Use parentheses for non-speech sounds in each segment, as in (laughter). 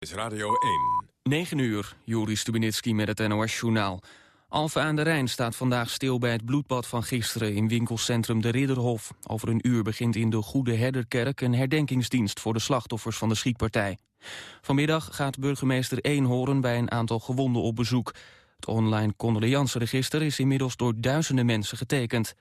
is Radio 1. 9 uur, Juri Stubinitski met het NOS-journaal. Alphen aan de Rijn staat vandaag stil bij het bloedbad van gisteren... in winkelcentrum De Ridderhof. Over een uur begint in de Goede Herderkerk... een herdenkingsdienst voor de slachtoffers van de schietpartij. Vanmiddag gaat burgemeester Eenhoorn bij een aantal gewonden op bezoek. Het online condoleanceregister is inmiddels door duizenden mensen getekend.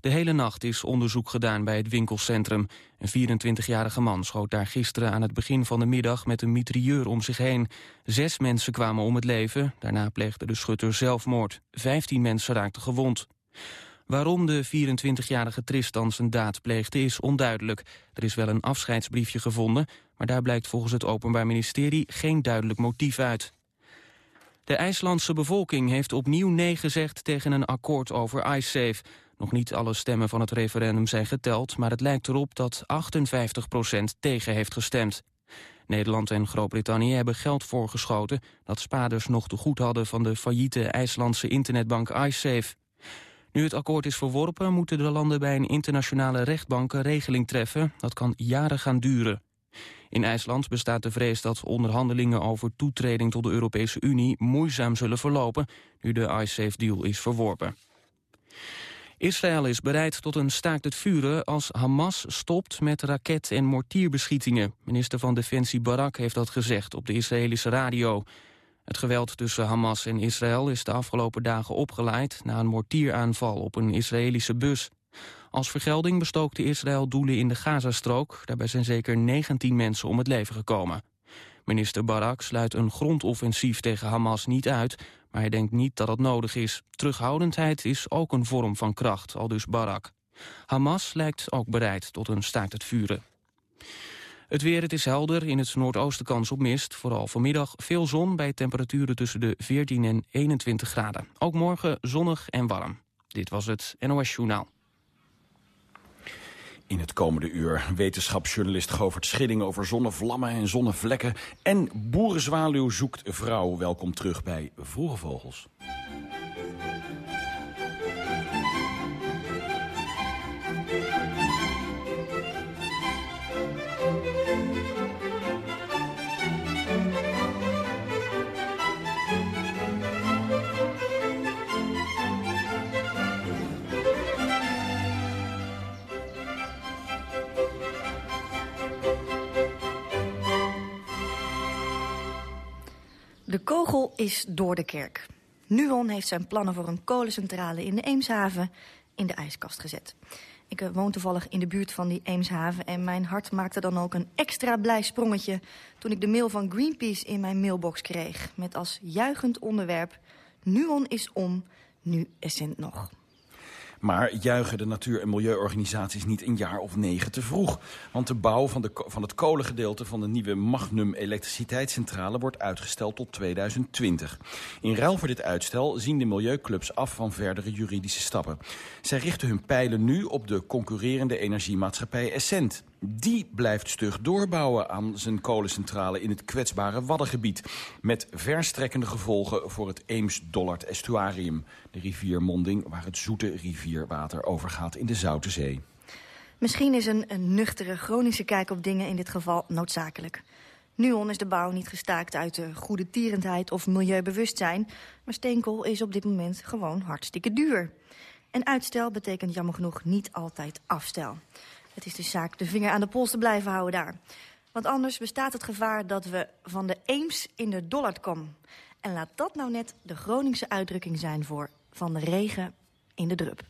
De hele nacht is onderzoek gedaan bij het winkelcentrum. Een 24-jarige man schoot daar gisteren aan het begin van de middag met een mitrailleur om zich heen. Zes mensen kwamen om het leven, daarna pleegde de schutter zelfmoord. Vijftien mensen raakten gewond. Waarom de 24-jarige Tristan zijn daad pleegde is onduidelijk. Er is wel een afscheidsbriefje gevonden, maar daar blijkt volgens het Openbaar Ministerie geen duidelijk motief uit. De IJslandse bevolking heeft opnieuw nee gezegd tegen een akkoord over IceSafe. Nog niet alle stemmen van het referendum zijn geteld, maar het lijkt erop dat 58% tegen heeft gestemd. Nederland en Groot-Brittannië hebben geld voorgeschoten dat spaarders nog te goed hadden van de failliete IJslandse internetbank iSafe. Nu het akkoord is verworpen, moeten de landen bij een internationale rechtbank een regeling treffen. Dat kan jaren gaan duren. In IJsland bestaat de vrees dat onderhandelingen over toetreding tot de Europese Unie moeizaam zullen verlopen, nu de iSafe-deal is verworpen. Israël is bereid tot een staakt het vuren als Hamas stopt met raket- en mortierbeschietingen. Minister van Defensie Barak heeft dat gezegd op de Israëlische radio. Het geweld tussen Hamas en Israël is de afgelopen dagen opgeleid... na een mortieraanval op een Israëlische bus. Als vergelding bestookte Israël doelen in de Gazastrook. Daarbij zijn zeker 19 mensen om het leven gekomen. Minister Barak sluit een grondoffensief tegen Hamas niet uit... maar hij denkt niet dat dat nodig is. Terughoudendheid is ook een vorm van kracht, al dus Barak. Hamas lijkt ook bereid tot een staakt het vuren. Het weer, het is helder, in het noordoosten kans op mist. Vooral vanmiddag veel zon bij temperaturen tussen de 14 en 21 graden. Ook morgen zonnig en warm. Dit was het NOS Journaal. In het komende uur wetenschapsjournalist Govert Schilling over zonnevlammen en zonnevlekken. En boerenzwaluw zoekt vrouw. Welkom terug bij Vroege Vogels. De kogel is door de kerk. Nuon heeft zijn plannen voor een kolencentrale in de Eemshaven in de ijskast gezet. Ik eh, woon toevallig in de buurt van die Eemshaven... en mijn hart maakte dan ook een extra blij sprongetje... toen ik de mail van Greenpeace in mijn mailbox kreeg... met als juichend onderwerp... Nuon is om, nu Essent nog. Maar juichen de natuur- en milieuorganisaties niet een jaar of negen te vroeg. Want de bouw van, de, van het kolengedeelte van de nieuwe Magnum elektriciteitscentrale wordt uitgesteld tot 2020. In ruil voor dit uitstel zien de milieuclubs af van verdere juridische stappen. Zij richten hun pijlen nu op de concurrerende energiemaatschappij Essent. Die blijft stug doorbouwen aan zijn kolencentrale in het kwetsbare Waddengebied. Met verstrekkende gevolgen voor het Eems-Dollard estuarium. De riviermonding waar het zoete rivierwater overgaat in de Zoute Zee. Misschien is een, nuchtere, chronische kijk op dingen in dit geval noodzakelijk. Nuon is de bouw niet gestaakt uit de goede tierendheid of milieubewustzijn... maar steenkool is op dit moment gewoon hartstikke duur. En uitstel betekent jammer genoeg niet altijd afstel. Het is dus zaak de vinger aan de pols te blijven houden daar. Want anders bestaat het gevaar dat we van de Eems in de Dollard komen. En laat dat nou net de Groningse uitdrukking zijn voor van de regen in de drup.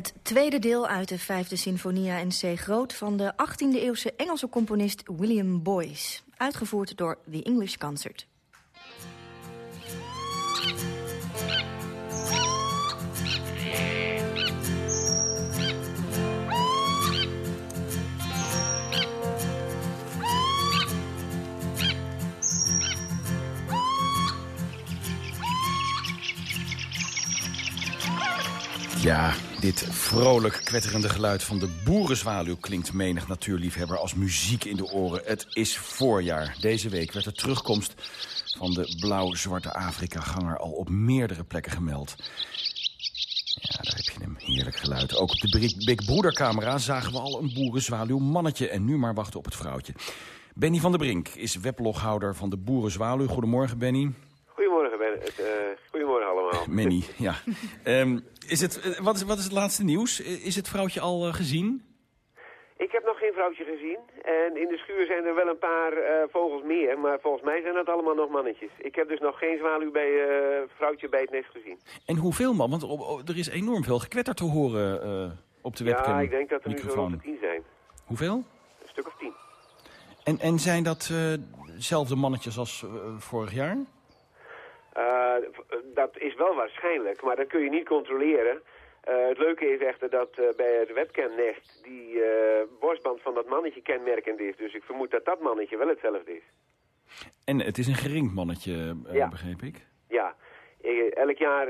Het tweede deel uit de vijfde Sinfonia in C groot... van de 18e-eeuwse Engelse componist William Boyce. Uitgevoerd door The English Concert. Ja, dit vrolijk kwetterende geluid van de boerenzwaluw... klinkt menig natuurliefhebber als muziek in de oren. Het is voorjaar. Deze week werd de terugkomst van de blauw-zwarte Afrika-ganger... al op meerdere plekken gemeld. Ja, daar heb je hem. Heerlijk geluid. Ook op de Big Broeder-camera zagen we al een boerenzwaluw mannetje... en nu maar wachten op het vrouwtje. Benny van der Brink is webloghouder van de Boerenzwaluw. Goedemorgen, Benny. Goedemorgen, Ben. Uh, goedemorgen allemaal. (laughs) Benny, ja. um, is het, eh, wat, is, wat is het laatste nieuws? Is het vrouwtje al uh, gezien? Ik heb nog geen vrouwtje gezien. En in de schuur zijn er wel een paar uh, vogels meer. Maar volgens mij zijn dat allemaal nog mannetjes. Ik heb dus nog geen zwaluw bij, uh, vrouwtje bij het nest gezien. En hoeveel man? Want op, op, er is enorm veel gekwetter te horen op de webcam. Ja, ik denk dat er nu zo rond de tien zijn. Hoeveel? Een stuk of tien. En, en zijn dat dezelfde mannetjes als vorig jaar? Uh, dat is wel waarschijnlijk, maar dat kun je niet controleren. Uh, het leuke is echter dat uh, bij het webcamnest die borstband van dat mannetje kenmerkend is. Dus ik vermoed dat dat mannetje wel hetzelfde is. En het is een gering mannetje, ja. begreep ik? Ja. elk jaar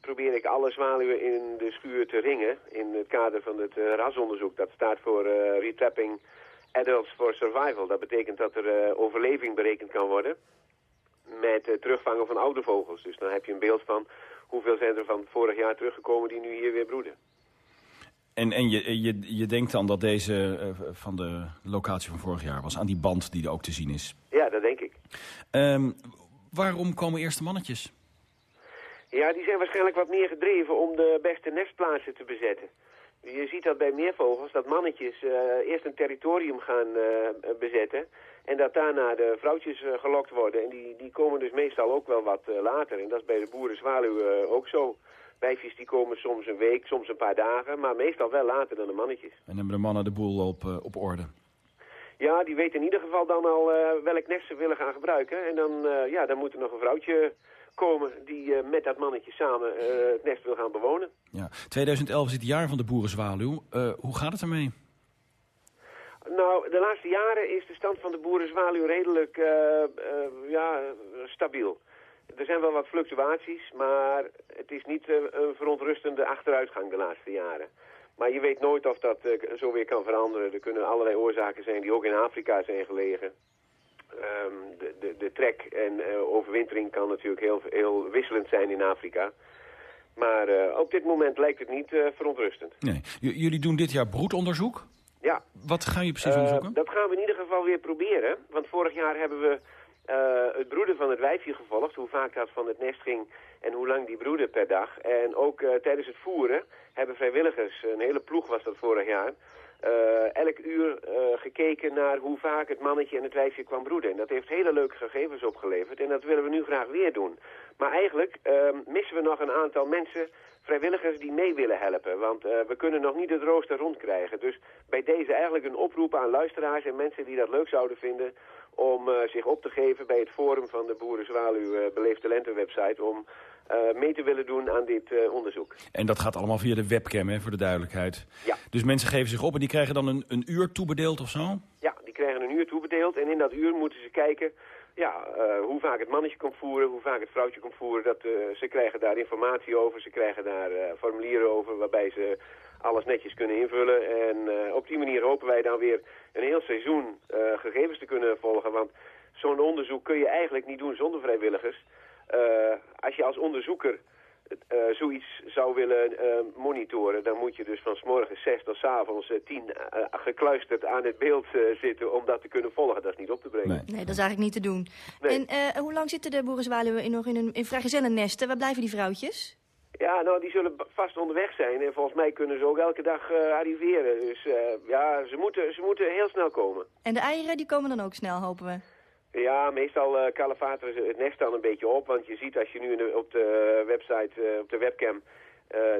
probeer ik alle zwaluwen in de schuur te ringen. In het kader van het rasonderzoek. Dat staat voor Retrapping Adults for Survival. Dat betekent dat er overleving berekend kan worden met het terugvangen van oude vogels. Dus dan heb je een beeld van hoeveel zijn er van vorig jaar teruggekomen die nu hier weer broeden. En, en je, je, je denkt dan dat deze uh, van de locatie van vorig jaar was, aan die band die er ook te zien is? Ja, dat denk ik. Um, waarom komen eerst de mannetjes? Ja, die zijn waarschijnlijk wat meer gedreven om de beste nestplaatsen te bezetten. Je ziet dat bij meervogels, dat mannetjes uh, eerst een territorium gaan uh, bezetten... En dat daarna de vrouwtjes uh, gelokt worden. En die, die komen dus meestal ook wel wat uh, later. En dat is bij de boerenzwaluw uh, ook zo. Wijfjes die komen soms een week, soms een paar dagen. Maar meestal wel later dan de mannetjes. En hebben de mannen de boel op, op orde? Ja, die weten in ieder geval dan al welk nest ze willen gaan gebruiken. En dan, ja, dan moet er nog een vrouwtje komen die met dat mannetje samen het nest wil gaan bewonen. Ja. 2011 is het jaar van de boerenzwaluw. hoe gaat het ermee? Nou, de laatste jaren is de stand van de boerenzwaluw redelijk uh, uh, ja, stabiel. Er zijn wel wat fluctuaties, maar het is niet uh, een verontrustende achteruitgang de laatste jaren. Maar je weet nooit of dat zo weer kan veranderen. Er kunnen allerlei oorzaken zijn die ook in Afrika zijn gelegen. Um, de, de, de, trek en overwintering kan natuurlijk heel, heel wisselend zijn in Afrika. Maar op dit moment lijkt het niet verontrustend. Nee. jullie doen dit jaar broedonderzoek? Ja. Wat gaan je precies onderzoeken? Dat gaan we in ieder geval weer proberen. Want vorig jaar hebben we uh, het broeden van het wijfje gevolgd. Hoe vaak dat van het nest ging en hoe lang die broeden per dag. En ook uh, tijdens het voeren hebben vrijwilligers, een hele ploeg was dat vorig jaar... elk uur gekeken naar hoe vaak het mannetje en het wijfje kwam broeden. En dat heeft hele leuke gegevens opgeleverd. En dat willen we nu graag weer doen. Maar eigenlijk missen we nog een aantal mensen vrijwilligers die mee willen helpen. Want uh, we kunnen nog niet het rooster rondkrijgen. Dus bij deze eigenlijk een oproep aan luisteraars en mensen die dat leuk zouden vinden... om zich op te geven bij het forum van de Boerenzwaluw uh, Beleefde Lente website... om mee te willen doen aan dit onderzoek. En dat gaat allemaal via de webcam, hè, voor de duidelijkheid. Ja. Dus mensen geven zich op en die krijgen dan een, een uur toebedeeld of zo? Ja, die krijgen een uur toebedeeld. En in dat uur moeten ze kijken ja, uh, hoe vaak het mannetje komt voeren, hoe vaak het vrouwtje komt voeren. Dat, ze krijgen daar informatie over, ze krijgen daar formulieren over waarbij ze alles netjes kunnen invullen. En op die manier hopen wij dan weer een heel seizoen gegevens te kunnen volgen. Want zo'n onderzoek kun je eigenlijk niet doen zonder vrijwilligers. Als je als onderzoeker uh, zoiets zou willen uh, monitoren, dan moet je dus van s morgens 6 tot s avonds 10 uh, gekluisterd aan het beeld zitten om dat te kunnen volgen. Dat is niet op te brengen. Nee, nee dat is eigenlijk niet te doen. Nee. En hoe lang zitten de boerenzwaluwen nog in, een, in vrijgezellennesten? Waar blijven die vrouwtjes? Ja, nou, die zullen vast onderweg zijn. En volgens mij kunnen ze ook elke dag arriveren. Dus ja, ze moeten, ze moeten heel snel komen. En de eieren, die komen dan ook snel, hopen we? Ja, meestal uh, ze het nest dan een beetje op. Want je ziet als je nu op de website, uh, op de webcam,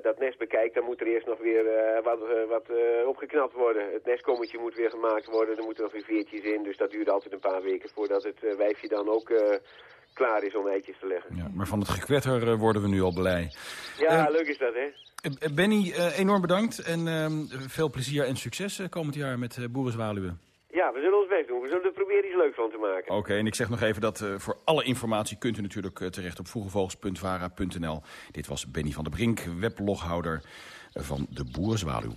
dat nest bekijkt, dan moet er eerst nog weer wat, wat opgeknapt worden. Het nestkommetje moet weer gemaakt worden, er moeten nog weer veertjes in. Dus dat duurt altijd een paar weken voordat het wijfje dan ook klaar is om eitjes te leggen. Ja, maar van het gekwetter worden we nu al blij. Ja, leuk is dat, hè? Benny, enorm bedankt en ehm, veel plezier en succes komend jaar met Boerenzwaluwen. Ja, we zullen ons best doen. We zullen er proberen iets leuks van te maken. Oké, en ik zeg nog even dat uh, voor alle informatie kunt u natuurlijk uh, terecht op vroegevogels.vara.nl. Dit was Benny van der Brink, webloghouder van de Boerenzwaluw.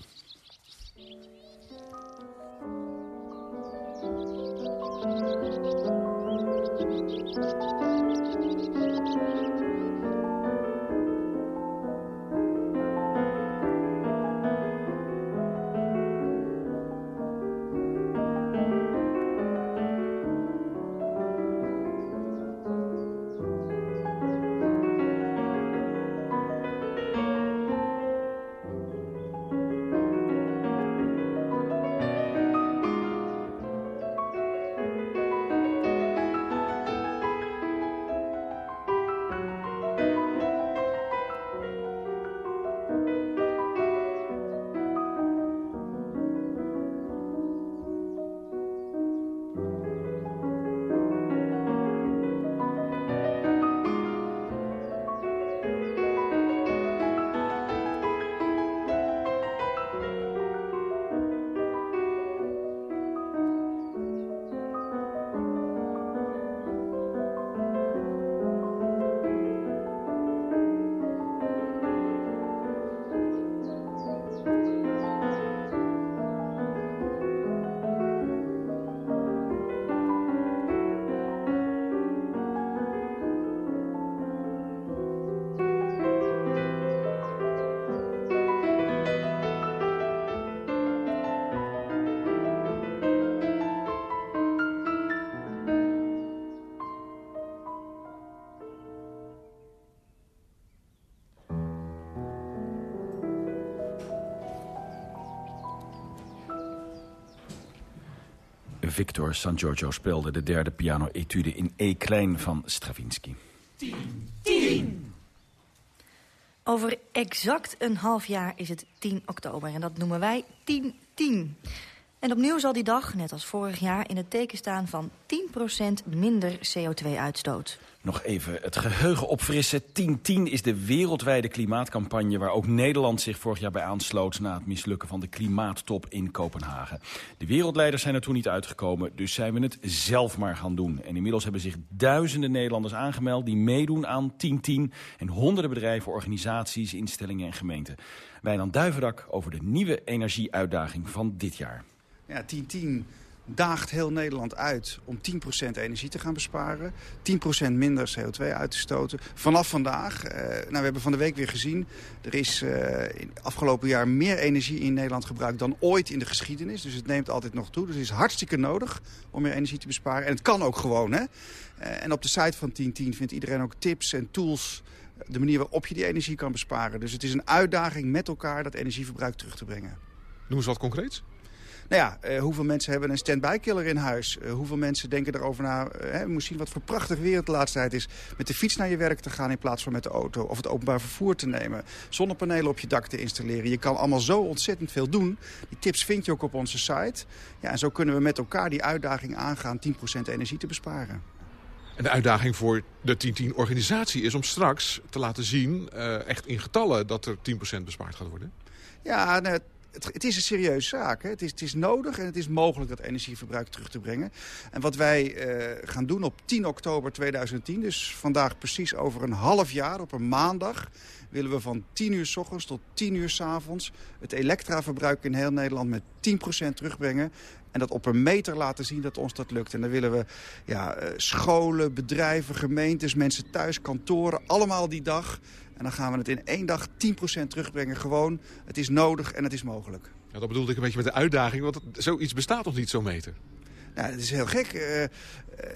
Victor San Giorgio speelde de derde piano-etude in E-klein van Stravinsky. 10. Over exact een half jaar is het 10 oktober en dat noemen wij 10-10. En opnieuw zal die dag, net als vorig jaar, in het teken staan van 10% minder CO2-uitstoot. Nog even het geheugen opfrissen. 1010 is de wereldwijde klimaatcampagne... waar ook Nederland zich vorig jaar bij aansloot... na het mislukken van de klimaattop in Kopenhagen. De wereldleiders zijn er toen niet uitgekomen... dus zijn we het zelf maar gaan doen. En inmiddels hebben zich duizenden Nederlanders aangemeld... die meedoen aan 1010 en honderden bedrijven, organisaties, instellingen en gemeenten. Wij dan Duivendak over de nieuwe energieuitdaging van dit jaar. Ja, 1010 daagt heel Nederland uit om 10% energie te gaan besparen. 10% minder CO2 uit te stoten. Vanaf vandaag, eh, nou, we hebben van de week weer gezien... er is uh, in afgelopen jaar meer energie in Nederland gebruikt dan ooit in de geschiedenis. Dus het neemt altijd nog toe. Dus het is hartstikke nodig om meer energie te besparen. En het kan ook gewoon, hè. Uh, en op de site van 1010 vindt iedereen ook tips en tools de manier waarop je die energie kan besparen. Dus het is een uitdaging met elkaar dat energieverbruik terug te brengen. Noem eens wat concreets. Nou ja, uh, hoeveel mensen hebben een stand-by killer in huis? Uh, hoeveel mensen denken erover na... We zien wat voor prachtig weer het de laatste tijd is... met de fiets naar je werk te gaan in plaats van met de auto... of het openbaar vervoer te nemen. Zonnepanelen op je dak te installeren. Je kan allemaal zo ontzettend veel doen. Die tips vind je ook op onze site. Ja, en zo kunnen we met elkaar die uitdaging aangaan... 10% energie te besparen. En de uitdaging voor de 1010-organisatie is om straks te laten zien... echt in getallen dat er 10% bespaard gaat worden? Ja, nou, het, het, is een serieuze zaak. Hè? Het, is, het, is, nodig en het is mogelijk dat energieverbruik terug te brengen. En wat wij uh, gaan doen op 10 oktober 2010, dus vandaag precies over een half jaar, op een maandag... willen we van 10 uur s ochtends tot 10 uur s avonds... het elektraverbruik in heel Nederland met 10% terugbrengen. En dat op een meter laten zien dat ons dat lukt. En dan willen we ja, uh, scholen, bedrijven, gemeentes, mensen thuis, kantoren... allemaal die dag en dan gaan we het in één dag 10% terugbrengen. Gewoon, het is nodig en het is mogelijk. Ja, dat bedoelde ik een beetje met de uitdaging, want zoiets bestaat nog niet, zo'n meter? Ja, het is heel gek. Uh,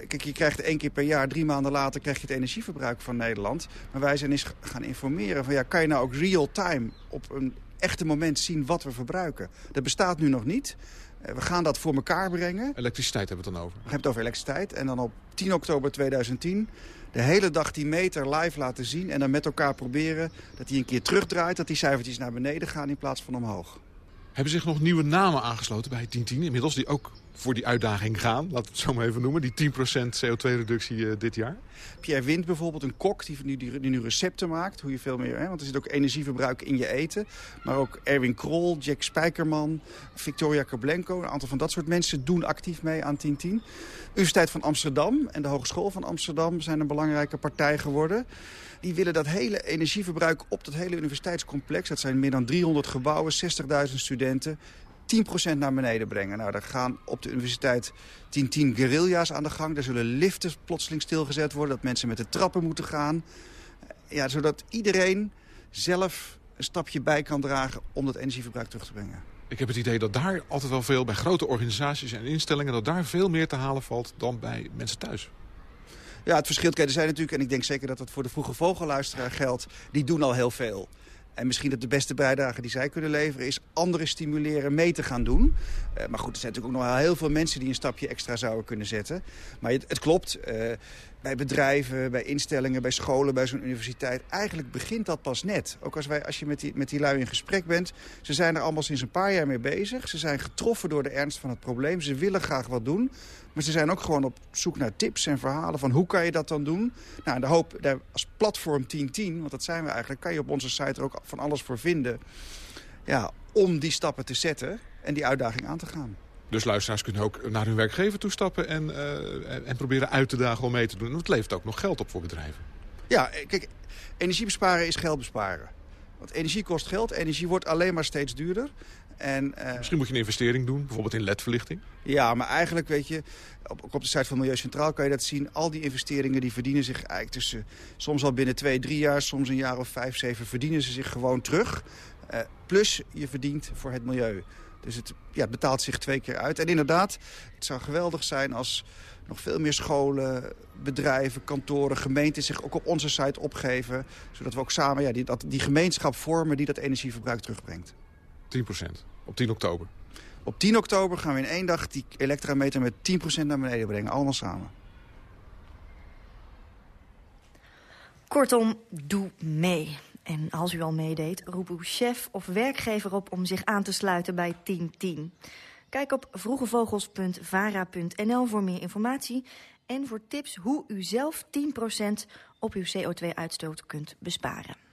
kijk, je krijgt één keer per jaar, drie maanden later... krijg je het energieverbruik van Nederland. Maar wij zijn eens gaan informeren van... ja, kan je nou ook real-time op een echte moment zien wat we verbruiken. Dat bestaat nu nog niet. we gaan dat voor elkaar brengen. Elektriciteit hebben we het dan over? We hebben het over elektriciteit. En dan op 10 oktober 2010 de hele dag die meter live laten zien... en dan met elkaar proberen dat hij een keer terugdraait... dat die cijfertjes naar beneden gaan in plaats van omhoog. Hebben zich nog nieuwe namen aangesloten bij 1010 inmiddels... die ook voor die uitdaging gaan, laten we het zo maar even noemen. Die 10% CO2-reductie eh, dit jaar. Pierre Wind bijvoorbeeld, een kok die, die, die, nu recepten maakt. Hoe je veel meer, hè, want er zit ook energieverbruik in je eten. Maar ook Erwin Krol, Jack Spijkerman, Victoria Kablenko. Een aantal van dat soort mensen doen actief mee aan 1010. Universiteit van Amsterdam en de Hogeschool van Amsterdam zijn een belangrijke partij geworden. Die willen dat hele energieverbruik op dat hele universiteitscomplex... dat zijn meer dan 300 gebouwen, 60.000 studenten... 10% naar beneden brengen. Nou, daar gaan op de universiteit 10-10 guerrilla's aan de gang. Daar zullen liften plotseling stilgezet worden. Dat mensen met de trappen moeten gaan. Ja, zodat iedereen zelf een stapje bij kan dragen om dat energieverbruik terug te brengen. Ik heb het idee dat daar altijd wel veel, bij grote organisaties en instellingen... dat daar veel meer te halen valt dan bij mensen thuis. Ja, het verschil, er zijn natuurlijk, en ik denk zeker dat dat voor de vroege vogelluisteraar geldt... die doen al heel veel. En misschien dat de beste bijdrage die zij kunnen leveren... is anderen stimuleren mee te gaan doen. Uh, maar goed, er zijn natuurlijk ook nog heel veel mensen... die een stapje extra zouden kunnen zetten. Maar het, het klopt. Uh, bij bedrijven, bij instellingen, bij scholen, bij zo'n universiteit. Eigenlijk begint dat pas net. Ook als, wij, als je met die, met die lui in gesprek bent. Ze zijn er allemaal sinds een paar jaar mee bezig. Ze zijn getroffen door de ernst van het probleem. Ze willen graag wat doen. Maar ze zijn ook gewoon op zoek naar tips en verhalen van hoe kan je dat dan doen. Nou, de hoop, daar, als platform 1010, want dat zijn we eigenlijk... kan je op onze site er ook van alles voor vinden. Ja, om die stappen te zetten en die uitdaging aan te gaan. Dus luisteraars kunnen ook naar hun werkgever toestappen en, uh, en proberen uit te dagen om mee te doen. Want het levert ook nog geld op voor bedrijven. Ja, kijk, energie besparen is geld besparen. Want energie kost geld, energie wordt alleen maar steeds duurder. En, uh, Misschien moet je een investering doen, bijvoorbeeld in ledverlichting. Ja, maar eigenlijk weet je, op, op de site van Milieu Centraal kan je dat zien. Al die investeringen die verdienen zich eigenlijk tussen, soms al binnen twee, drie jaar, soms een jaar of vijf, zeven, verdienen ze zich gewoon terug. Uh, plus je verdient voor het milieu. Dus het, ja, het betaalt zich twee keer uit. En inderdaad, het zou geweldig zijn als nog veel meer scholen, bedrijven, kantoren, gemeenten zich ook op onze site opgeven. Zodat we ook samen ja, die, dat, die gemeenschap vormen die dat energieverbruik terugbrengt. 10% op 10 oktober. Op 10 oktober gaan we in één dag die elektrameter met 10% naar beneden brengen. Allemaal samen. Kortom, doe mee. En als u al meedeed, roep uw chef of werkgever op om zich aan te sluiten bij 1010. Kijk op vroegevogels.vara.nl voor meer informatie en voor tips hoe u zelf 10% op uw CO2-uitstoot kunt besparen.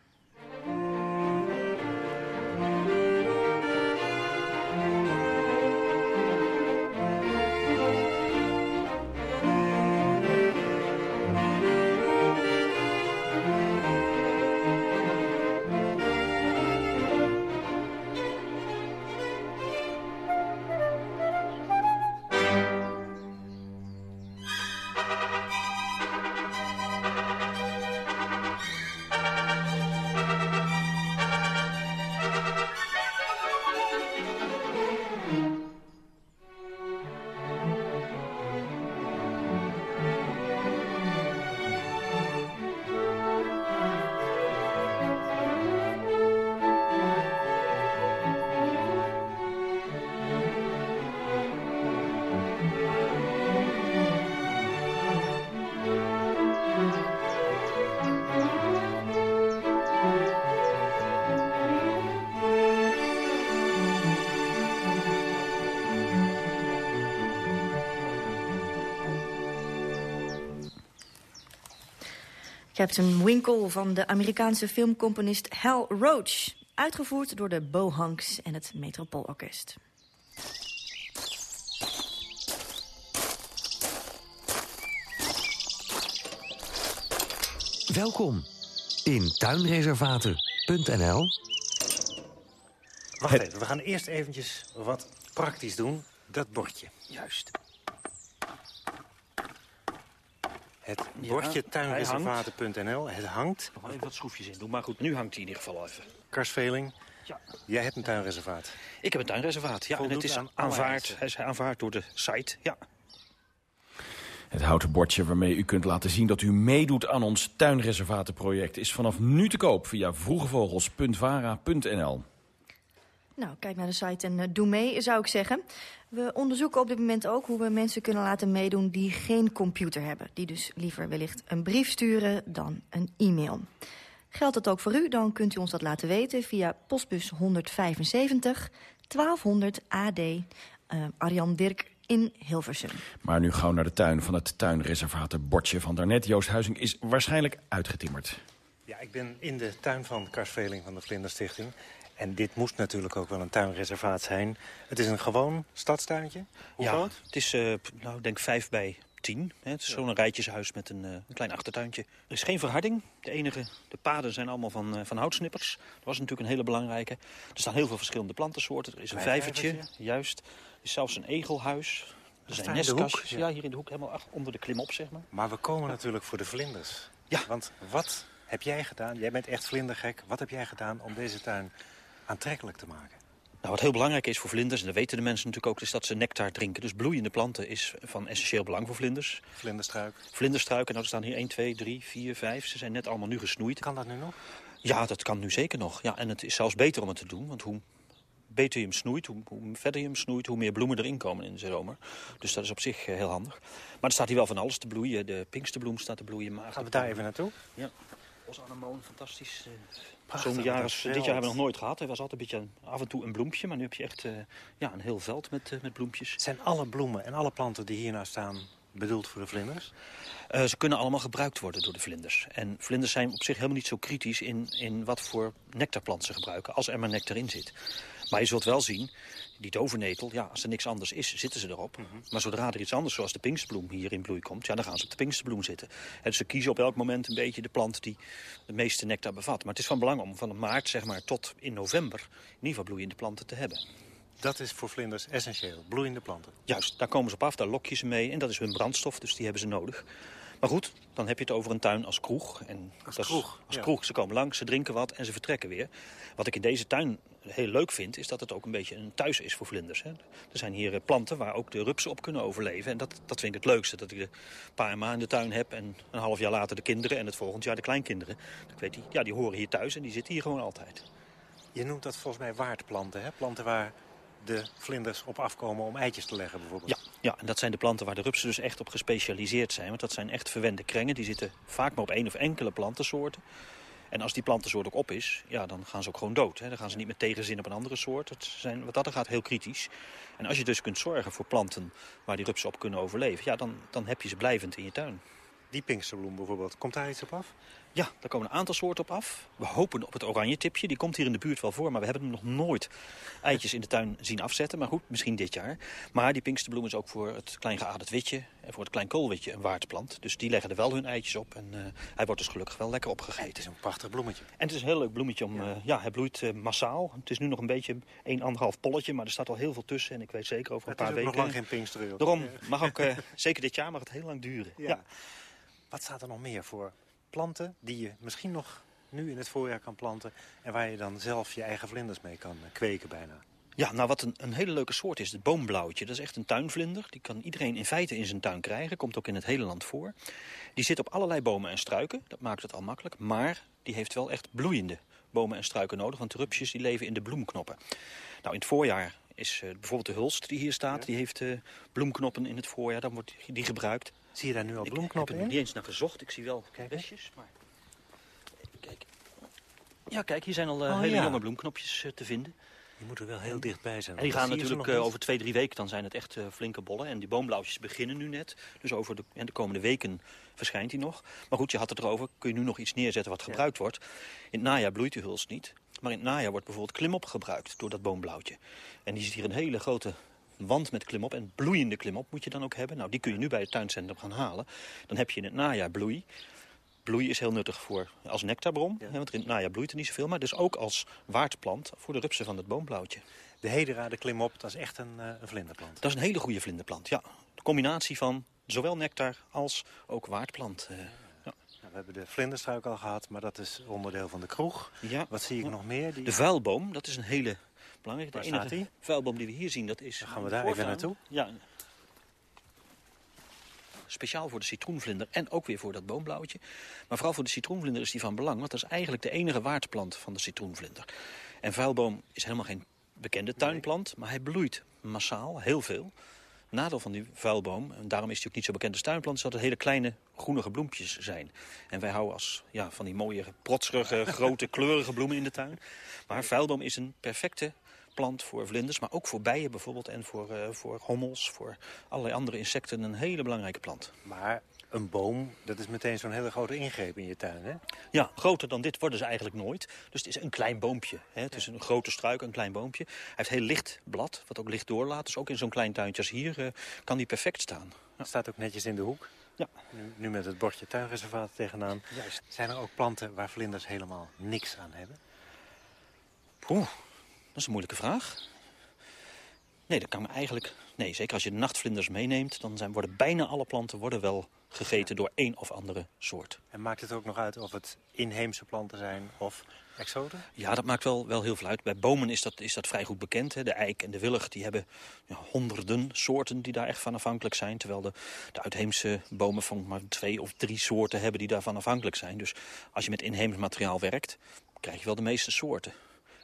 Captain Winkle van de Amerikaanse filmcomponist Hal Roach. Uitgevoerd door de Bohanks en het Metropoolorkest. Welkom in tuinreservaten.nl. Wacht even, we gaan eerst eventjes wat praktisch doen. Dat bordje. Juist. Het bordje tuinreservaten.nl. Het hangt. Nog even wat schroefjes in doen. Maar goed, nu hangt hij in ieder geval even. Karsveling. Ja. Jij hebt een tuinreservaat. Ik heb een tuinreservaat, ja. en het is aanvaard. Hij is aanvaard door de site, ja. Het houten bordje waarmee u kunt laten zien dat u meedoet aan ons tuinreservatenproject... is vanaf nu te koop via vroegevogels.vara.nl. Nou, kijk naar de site en uh, doe mee, zou ik zeggen. We onderzoeken op dit moment ook hoe we mensen kunnen laten meedoen die geen computer hebben. Die dus liever wellicht een brief sturen dan een e-mail. Geldt dat ook voor u, dan kunt u ons dat laten weten via postbus 175 1200 AD uh, Arjan Dirk in Hilversum. Maar nu gauw naar de tuin van het tuinreservaat Bordje van daarnet. Joost Huizing is waarschijnlijk uitgetimmerd. Ja, ik ben in de tuin van Karsveling van de Vlinderstichting. En dit moest natuurlijk ook wel een tuinreservaat zijn. Het is een gewoon stadstuintje. Hoe ja, groot? Het is, uh, nou, ik denk vijf bij tien. Hè. Het is zo'n rijtjeshuis met een, uh, een, klein achtertuintje. Er is geen verharding. De enige, de paden zijn allemaal van, uh, van houtsnippers. Dat was natuurlijk een hele belangrijke. Er staan heel veel verschillende plantensoorten. Er is een vijvertje, juist. Er is zelfs een egelhuis. Er zijn nestkastjes. Ja. ja. hier in de hoek, helemaal onder de klimop, zeg maar. Maar we komen natuurlijk voor de vlinders. Ja. Want wat heb jij gedaan? Jij bent echt vlindergek. Wat heb jij gedaan om deze tuin aantrekkelijk te maken? Nou, wat heel belangrijk is voor vlinders, en dat weten de mensen natuurlijk ook... is dat ze nectar drinken. Dus bloeiende planten is van essentieel belang voor vlinders. Vlinderstruik. Vlinderstruiken, nou, er staan hier 1, 2, 3, 4, 5. Ze zijn net allemaal nu gesnoeid. Kan dat nu nog? Ja, dat kan nu zeker nog. Ja, en het is zelfs beter om het te doen. Want hoe beter je hem snoeit, hoe, hoe verder je hem snoeit... hoe meer bloemen erin komen in de zomer. Dus dat is op zich heel handig. Maar er staat hier wel van alles te bloeien. De pinksterbloem staat te bloeien. Gaan we daar even naartoe? Ja. Bosanemoon, fantastisch. Zo'n jaar als dit jaar hebben we nog nooit gehad. Er was altijd een beetje af en toe een bloempje. Maar nu heb je echt uh, ja, een heel veld met, uh, met bloempjes. Zijn alle bloemen en alle planten die hiernaar staan bedoeld voor de vlinders? Uh, ze kunnen allemaal gebruikt worden door de vlinders. En vlinders zijn op zich helemaal niet zo kritisch in, in wat voor nectarplant ze gebruiken. Als er maar nectar in zit. Maar je zult wel zien, die dovennetel, ja, als er niks anders is, zitten ze erop. Mm -hmm. Maar zodra er iets anders, zoals de pinksterbloem hier in bloei komt... ja, dan gaan ze op de pinksterbloem zitten. En ze kiezen op elk moment een beetje de plant die de meeste nectar bevat. Maar het is van belang om van maart zeg maar, tot in november... in ieder geval bloeiende planten te hebben. Dat is voor vlinders essentieel, bloeiende planten. Juist, daar komen ze op af, daar lok je ze mee. En dat is hun brandstof, dus die hebben ze nodig. Maar goed, dan heb je het over een tuin als kroeg. En als dat kroeg? Is, als ja. kroeg. Ze komen langs, ze drinken wat en ze vertrekken weer. Wat ik in deze tuin heel leuk vind, is dat het ook een beetje een thuis is voor vlinders. Hè. Er zijn hier planten waar ook de rupsen op kunnen overleven. En dat, dat vind ik het leukste, dat ik de pa en ma in de tuin heb... en een half jaar later de kinderen en het volgend jaar de kleinkinderen. Ik weet, die, ja, die horen hier thuis en die zitten hier gewoon altijd. Je noemt dat volgens mij waardplanten, hè? Planten waar de vlinders op afkomen om eitjes te leggen bijvoorbeeld. Ja, ja, en dat zijn de planten waar de rupsen dus echt op gespecialiseerd zijn. Want dat zijn echt verwende krengen. Die zitten vaak maar op één of enkele plantensoorten. En als die plantensoort ook op is, ja, dan gaan ze ook gewoon dood. Hè. Dan gaan ze niet met tegenzin op een andere soort. Dat zijn, wat dat gaat heel kritisch. En als je dus kunt zorgen voor planten waar die rupsen op kunnen overleven... Ja, dan, dan heb je ze blijvend in je tuin. Die pinksterbloem bijvoorbeeld, komt daar iets op af? Ja, daar komen een aantal soorten op af. We hopen op het oranje tipje. Die komt hier in de buurt wel voor, maar we hebben hem nog nooit eitjes in de tuin zien afzetten. Maar goed, misschien dit jaar. Maar die pinksterbloem is ook voor het klein geaderd witje en voor het klein koolwitje een waardplant. Dus die leggen er wel hun eitjes op en uh, hij wordt dus gelukkig wel lekker opgegeten. En het is een prachtig bloemetje. En het is een heel leuk bloemetje. Om, ja. Uh, ja hij bloeit uh, massaal. Het is nu nog een beetje een anderhalf polletje, maar er staat al heel veel tussen. En ik weet zeker over een paar weken... Het is nog lang geen pinkster. Daarom mag ook, (laughs) zeker dit jaar mag het heel lang duren. ja. ja. Wat staat er nog meer voor planten die je misschien nog nu in het voorjaar kan planten... en waar je dan zelf je eigen vlinders mee kan kweken bijna? Ja, nou wat een, een hele leuke soort is, het boomblauwtje. Dat is echt een tuinvlinder. Die kan iedereen in feite in zijn tuin krijgen. Komt ook in het hele land voor. Die zit op allerlei bomen en struiken. Dat maakt het al makkelijk. Maar die heeft wel echt bloeiende bomen en struiken nodig. Want de rupsjes die leven in de bloemknoppen. Nou, in het voorjaar is uh, bijvoorbeeld de hulst die hier staat. Ja. Die heeft uh, bloemknoppen in het voorjaar. Dan wordt die gebruikt. Zie je daar nu al bloemknoppen in? Ik heb er niet eens naar gezocht. Ik zie wel westjes. Maar... Kijk. Ja, kijk, hier zijn al uh, oh, hele ja. jonge bloemknopjes uh, te vinden. Die moeten wel heel dichtbij zijn. En die gaan natuurlijk uh, over twee, drie weken, dan zijn het echt flinke bollen. En die boomblauwtjes beginnen nu net. Dus over de, de komende weken verschijnt hij nog. Maar goed, je had het erover, kun je nu nog iets neerzetten wat gebruikt ja. wordt. In het najaar bloeit die hulst niet. Maar in het najaar wordt bijvoorbeeld klimop gebruikt door dat boomblauwtje. En die zit hier een hele grote wand met klimop. En bloeiende klimop moet je dan ook hebben. Nou, die kun je nu bij het tuincentrum gaan halen. Dan heb je in het najaar bloei. Bloei is heel nuttig voor, als nectarbron. Ja. Hè, want in het najaar bloeit er niet zoveel. Maar dus ook als waardplant voor de rupsen van het boomblauwtje. De hedera, de klimop, dat is echt een, uh, een vlinderplant? Dat is een hele goede vlinderplant, ja. De combinatie van zowel nectar als ook waardplant. Uh, ja. Nou, we hebben de vlinderstruik al gehad, maar dat is onderdeel van de kroeg. Ja. Wat zie ik nog meer? Die... De vuilboom, dat is een hele belangrijk. Waar de enige enige vuilboom die we hier zien, dat is... Dan gaan we daar even naartoe. Ja. Speciaal voor de citroenvlinder en ook weer voor dat boomblauwtje. Maar vooral voor de citroenvlinder is die van belang. Want dat is eigenlijk de enige waardplant van de citroenvlinder. En vuilboom is helemaal geen bekende tuinplant, maar hij bloeit massaal, heel veel. Nadeel van die vuilboom, en daarom is hij ook niet zo bekend als tuinplant... is dat het hele kleine groenige bloempjes zijn. En wij houden als ja, van die mooie, protserige, (laughs) grote, kleurige bloemen in de tuin. Maar vuilboom is een perfecte plant voor vlinders, maar ook voor bijen bijvoorbeeld... en voor, uh, voor hommels, voor allerlei andere insecten een hele belangrijke plant. Maar een boom, dat is meteen zo'n hele grote ingreep in je tuin, hè? Ja, groter dan dit worden ze eigenlijk nooit. Dus het is een klein boompje. Hè? Het is een grote struik, een klein boompje. Hij heeft heel licht blad, wat ook licht doorlaat. Dus ook in zo'n klein tuintje als hier uh, kan die perfect staan. Ja. Staat ook netjes in de hoek. Ja. Nu, nu met het bordje tuinreservaat tegenaan. Juist. Zijn er ook planten waar vlinders helemaal niks aan hebben? Poeh, dat is een moeilijke vraag. Nee, dat kan me eigenlijk... Nee, zeker als je de nachtvlinders meeneemt... dan zijn, worden bijna alle planten worden wel gegeten door één of andere soort. En maakt het ook nog uit of het inheemse planten zijn of exoten? Ja, dat maakt wel, wel heel veel uit. Bij bomen is dat, is dat vrij goed bekend. Hè. De eik en de willig die hebben ja, honderden soorten die daar echt van afhankelijk zijn. Terwijl de, de uitheemse bomen van maar twee of drie soorten hebben die daarvan afhankelijk zijn. Dus als je met inheems materiaal werkt, krijg je wel de meeste soorten.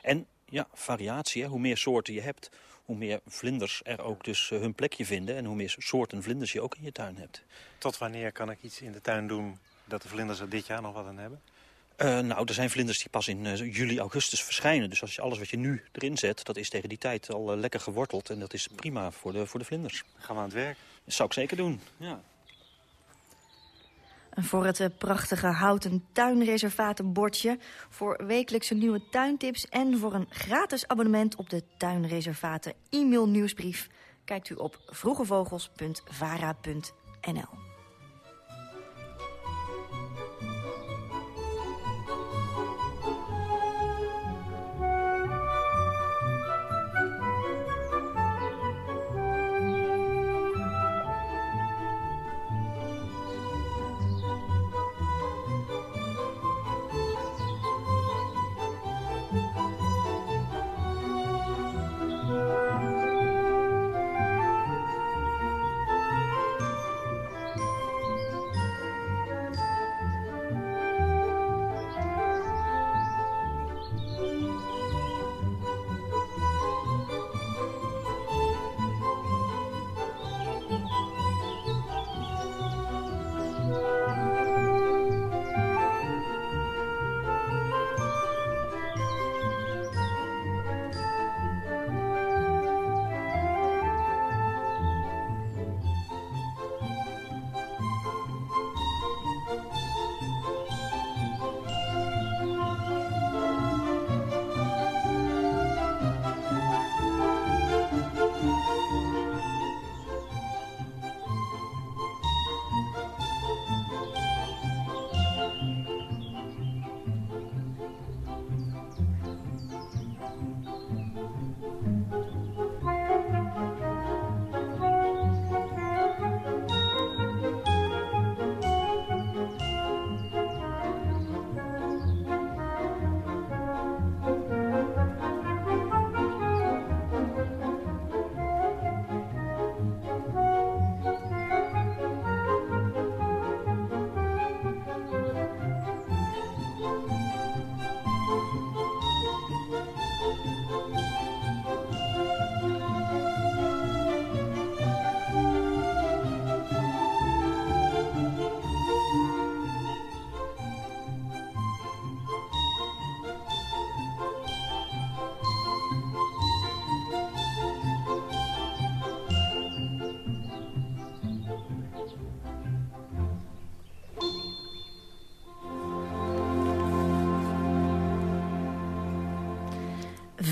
En ja, variatie. Hè. Hoe meer soorten je hebt, hoe meer vlinders er ook dus uh, hun plekje vinden... en hoe meer soorten vlinders je ook in je tuin hebt. Tot wanneer kan ik iets in de tuin doen dat de vlinders er dit jaar nog wat aan hebben? Uh, nou, er zijn vlinders die pas in uh, juli, augustus verschijnen. Dus als je alles wat je nu erin zet, dat is tegen die tijd al lekker geworteld. En dat is prima voor de, voor de vlinders. Gaan we aan het werk? Dat zou ik zeker doen, ja. Voor het prachtige houten tuinreservatenbordje, voor wekelijkse nieuwe tuintips en voor een gratis abonnement op de tuinreservaten e-mail nieuwsbrief kijkt u op vroegevogels.vara.nl.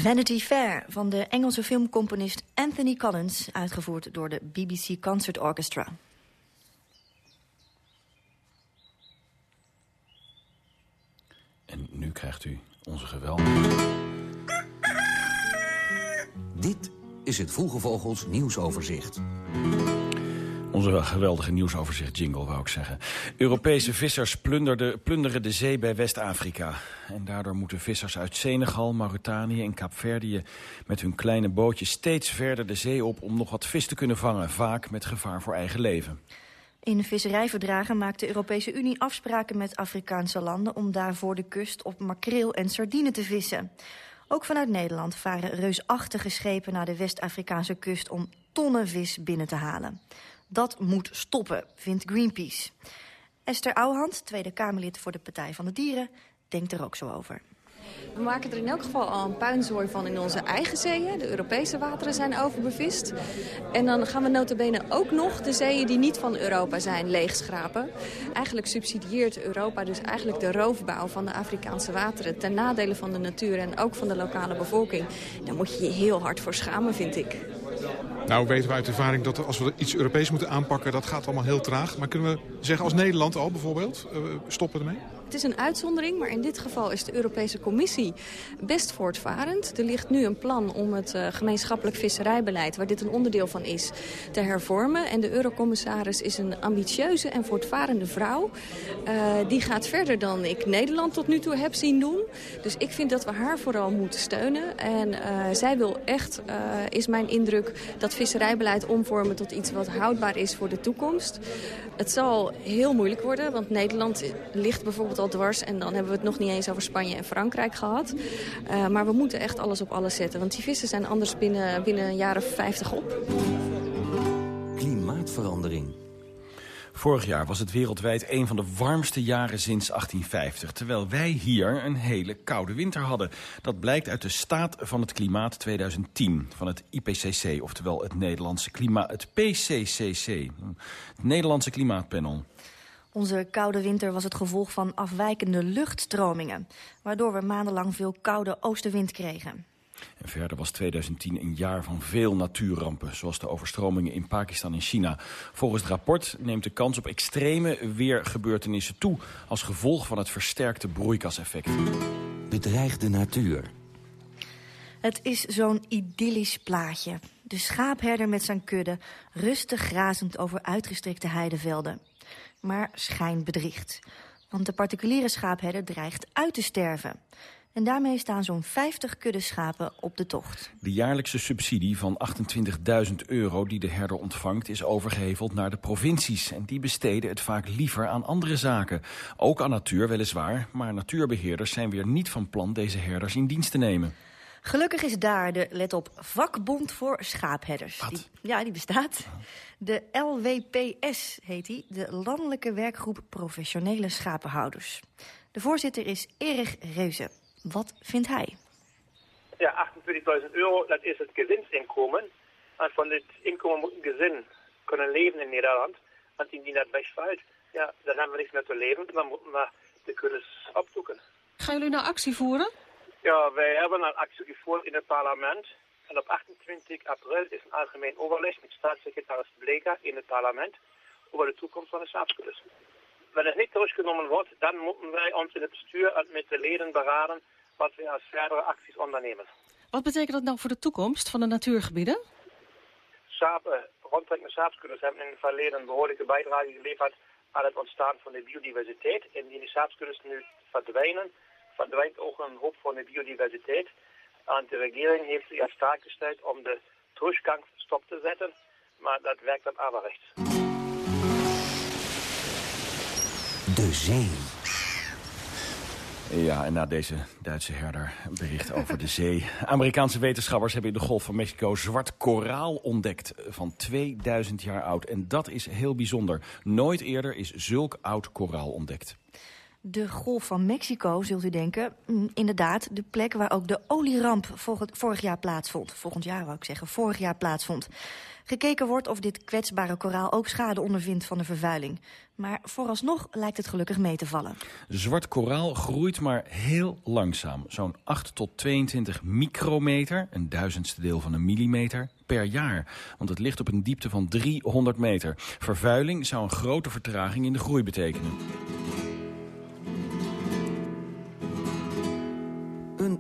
Vanity Fair van de Engelse filmcomponist Anthony Collins... uitgevoerd door de BBC Concert Orchestra. En nu krijgt u onze geweldige... Dit is het Vroege Vogels nieuwsoverzicht. Onze geweldige nieuwsoverzicht jingle, wou ik zeggen. Europese vissers plunderen de zee bij West-Afrika. En daardoor moeten vissers uit Senegal, Mauritanië en Kaapverdië... met hun kleine bootjes steeds verder de zee op... om nog wat vis te kunnen vangen, vaak met gevaar voor eigen leven. In visserijverdragen maakt de Europese Unie afspraken met Afrikaanse landen... om daar voor de kust op makreel en sardine te vissen. Ook vanuit Nederland varen reusachtige schepen naar de West-Afrikaanse kust om tonnen vis binnen te halen. Dat moet stoppen, vindt Greenpeace. Esther Ouwehand, Tweede Kamerlid voor de Partij van de Dieren, denkt er ook zo over. We maken er in elk geval al een puinzooi van in onze eigen zeeën. De Europese wateren zijn overbevist. En dan gaan we notabene ook nog de zeeën die niet van Europa zijn leegschrapen. Eigenlijk subsidieert Europa dus eigenlijk de roofbouw van de Afrikaanse wateren... ten nadele van de natuur en ook van de lokale bevolking. Daar moet je je heel hard voor schamen, vind ik. Nou weten we uit ervaring dat als we iets Europees moeten aanpakken... dat gaat allemaal heel traag. Maar kunnen we zeggen als Nederland al bijvoorbeeld, uh, stoppen ermee? Is een uitzondering, maar in dit geval is de Europese Commissie best voortvarend. Er ligt nu een plan om het uh, gemeenschappelijk visserijbeleid, waar dit een onderdeel van is, te hervormen. En de eurocommissaris is een ambitieuze en voortvarende vrouw. Uh, die gaat verder dan ik Nederland tot nu toe heb zien doen. Dus ik vind dat we haar vooral moeten steunen. En uh, zij wil echt, is mijn indruk, dat visserijbeleid omvormen tot iets wat houdbaar is voor de toekomst. Het zal heel moeilijk worden, want Nederland ligt bijvoorbeeld dwars. En dan hebben we het nog niet eens over Spanje en Frankrijk gehad. Uh, maar we moeten echt alles op alles zetten. Want die vissen zijn anders binnen, binnen een jaar of 50 op. Klimaatverandering. Vorig jaar was het wereldwijd een van de warmste jaren sinds 1850... terwijl wij hier een hele koude winter hadden. Dat blijkt uit de Staat van het Klimaat 2010 van het IPCC... oftewel het Nederlandse klimaat, het PCCC, het Nederlandse Klimaatpanel. Onze koude winter was het gevolg van afwijkende luchtstromingen... waardoor we maandenlang veel koude oostenwind kregen. En verder was 2010 een jaar van veel natuurrampen... zoals de overstromingen in Pakistan en China. Volgens het rapport neemt de kans op extreme weergebeurtenissen toe... als gevolg van het versterkte broeikaseffect. Bedreigde natuur. Het is zo'n idyllisch plaatje. De schaapherder met zijn kudde, rustig grazend over uitgestrekte heidevelden maar schijnbedriegt. Want de particuliere schaapherder dreigt uit te sterven. En daarmee staan zo'n 50 kudde schapen op de tocht. De jaarlijkse subsidie van 28.000 euro die de herder ontvangt... is overgeheveld naar de provincies. En die besteden het vaak liever aan andere zaken. Ook aan natuur weliswaar, maar natuurbeheerders zijn weer niet van plan... deze herders in dienst te nemen. Gelukkig is daar de, let op, vakbond voor schaapherders. Wat? Die, ja, die bestaat. De LWPS heet die, de Landelijke Werkgroep Professionele Schapenhouders. De voorzitter is Erik Reuze. Wat vindt hij? Ja, 28.000 euro, dat is het gezinsinkomen. En van dit inkomen moet een gezin kunnen leven in Nederland. Want indien dat wegvalt, ja, dan hebben we niks meer te leven. Dan moeten we de kuddes opzoeken. Gaan jullie nou actie voeren? Ja, wij hebben een actie gevoerd in het parlement. En op 28 april is een algemeen overleg met staatssecretaris Bleker in het parlement over de toekomst van de schaapskuddes. Wenn het niet teruggenomen wordt, dan moeten wij ons in het bestuur en met de leden beraden wat we als verdere acties ondernemen. Wat betekent dat nou voor de toekomst van de natuurgebieden? Schapen, rondtrekkende schaapskuddes hebben in het verleden een behoorlijke bijdrage geleverd aan het ontstaan van de biodiversiteit. En die schaapskuddes nu verdwijnen, verdwijnt ook een hoop van de biodiversiteit. En de regering heeft zich sterk gesteld om de teruggang stop te zetten. Maar dat werkt dan averechts. De zee. Ja, en na deze Duitse herder bericht over de zee. (laughs) Amerikaanse wetenschappers hebben in de Golf van Mexico zwart koraal ontdekt van 2000 jaar oud. En dat is heel bijzonder. Nooit eerder is zulk oud koraal ontdekt. De Golf van Mexico, zult u denken. Mm, Inderdaad, de plek waar ook de olieramp vorig jaar plaatsvond. Volgend jaar wou ik zeggen, vorig jaar plaatsvond. Gekeken wordt of dit kwetsbare koraal ook schade ondervindt van de vervuiling. Maar vooralsnog lijkt het gelukkig mee te vallen. Zwart koraal groeit maar heel langzaam. Zo'n 8 tot 22 micrometer, een duizendste deel van een millimeter, per jaar. Want het ligt op een diepte van 300 meter. Vervuiling zou een grote vertraging in de groei betekenen.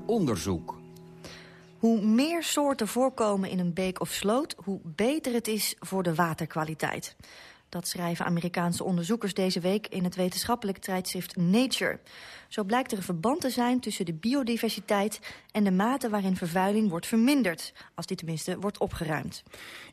Onderzoek. Hoe meer soorten voorkomen in een beek of sloot, hoe beter het is voor de waterkwaliteit. Dat schrijven Amerikaanse onderzoekers deze week in het wetenschappelijk tijdschrift Nature. Zo blijkt er een verband te zijn tussen de biodiversiteit en de mate waarin vervuiling wordt verminderd, als die tenminste wordt opgeruimd.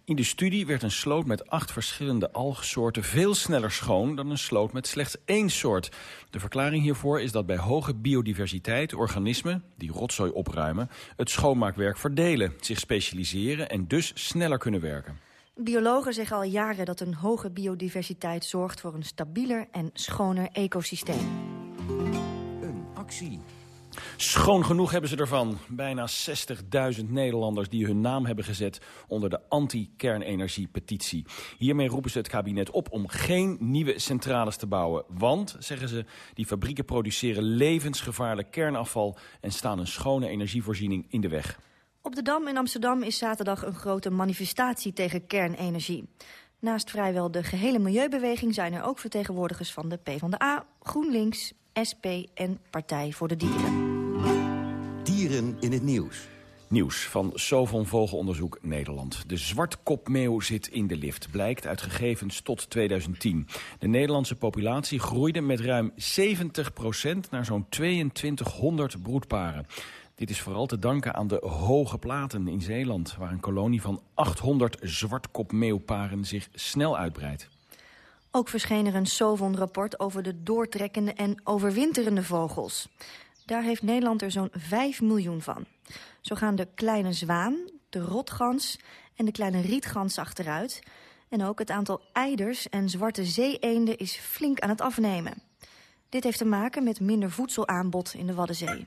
In de studie werd een sloot met acht verschillende algensoorten veel sneller schoon dan een sloot met slechts één soort. De verklaring hiervoor is dat bij hoge biodiversiteit organismen, die rotzooi opruimen, het schoonmaakwerk verdelen, zich specialiseren en dus sneller kunnen werken. Biologen zeggen al jaren dat een hoge biodiversiteit zorgt voor een stabieler en schoner ecosysteem. Een actie. Schoon genoeg hebben ze ervan. Bijna 60.000 Nederlanders die hun naam hebben gezet onder de anti-kernenergie-petitie. Hiermee roepen ze het kabinet op om geen nieuwe centrales te bouwen. Want, zeggen ze, die fabrieken produceren levensgevaarlijk kernafval en staan een schone energievoorziening in de weg. Op de Dam in Amsterdam is zaterdag een grote manifestatie tegen kernenergie. Naast vrijwel de gehele milieubeweging zijn er ook vertegenwoordigers van de PvdA, GroenLinks, SP en Partij voor de Dieren. Dieren in het nieuws. Nieuws van Sovon Vogelonderzoek Nederland. De zwartkopmeeuw zit in de lift, blijkt uit gegevens tot 2010. De Nederlandse populatie groeide met ruim 70% naar zo'n 2200 broedparen. Dit is vooral te danken aan de Hoge Platen in Zeeland... waar een kolonie van 800 zwartkopmeeuwparen zich snel uitbreidt. Ook verscheen er een Sovon-rapport over de doortrekkende en overwinterende vogels. Daar heeft Nederland er zo'n 5 miljoen van. Zo gaan de kleine zwaan, de rotgans en de kleine rietgans achteruit. En ook het aantal eiders en zwarte zeeeenden is flink aan het afnemen. Dit heeft te maken met minder voedselaanbod in de Waddenzee.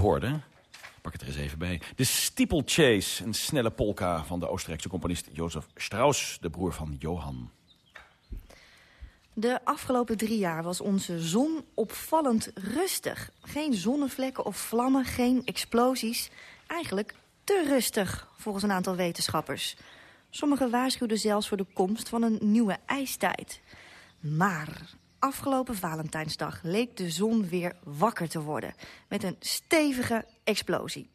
Hoorde, pak het er eens even bij, de Steeplechase, een snelle polka van de Oostenrijkse componist Jozef Strauss, de broer van Johan. De afgelopen drie jaar was onze zon opvallend rustig. Geen zonnevlekken of vlammen, geen explosies. Eigenlijk te rustig, volgens een aantal wetenschappers. Sommigen waarschuwden zelfs voor de komst van een nieuwe ijstijd. Maar afgelopen Valentijnsdag leek de zon weer wakker te worden. Met een stevige explosie.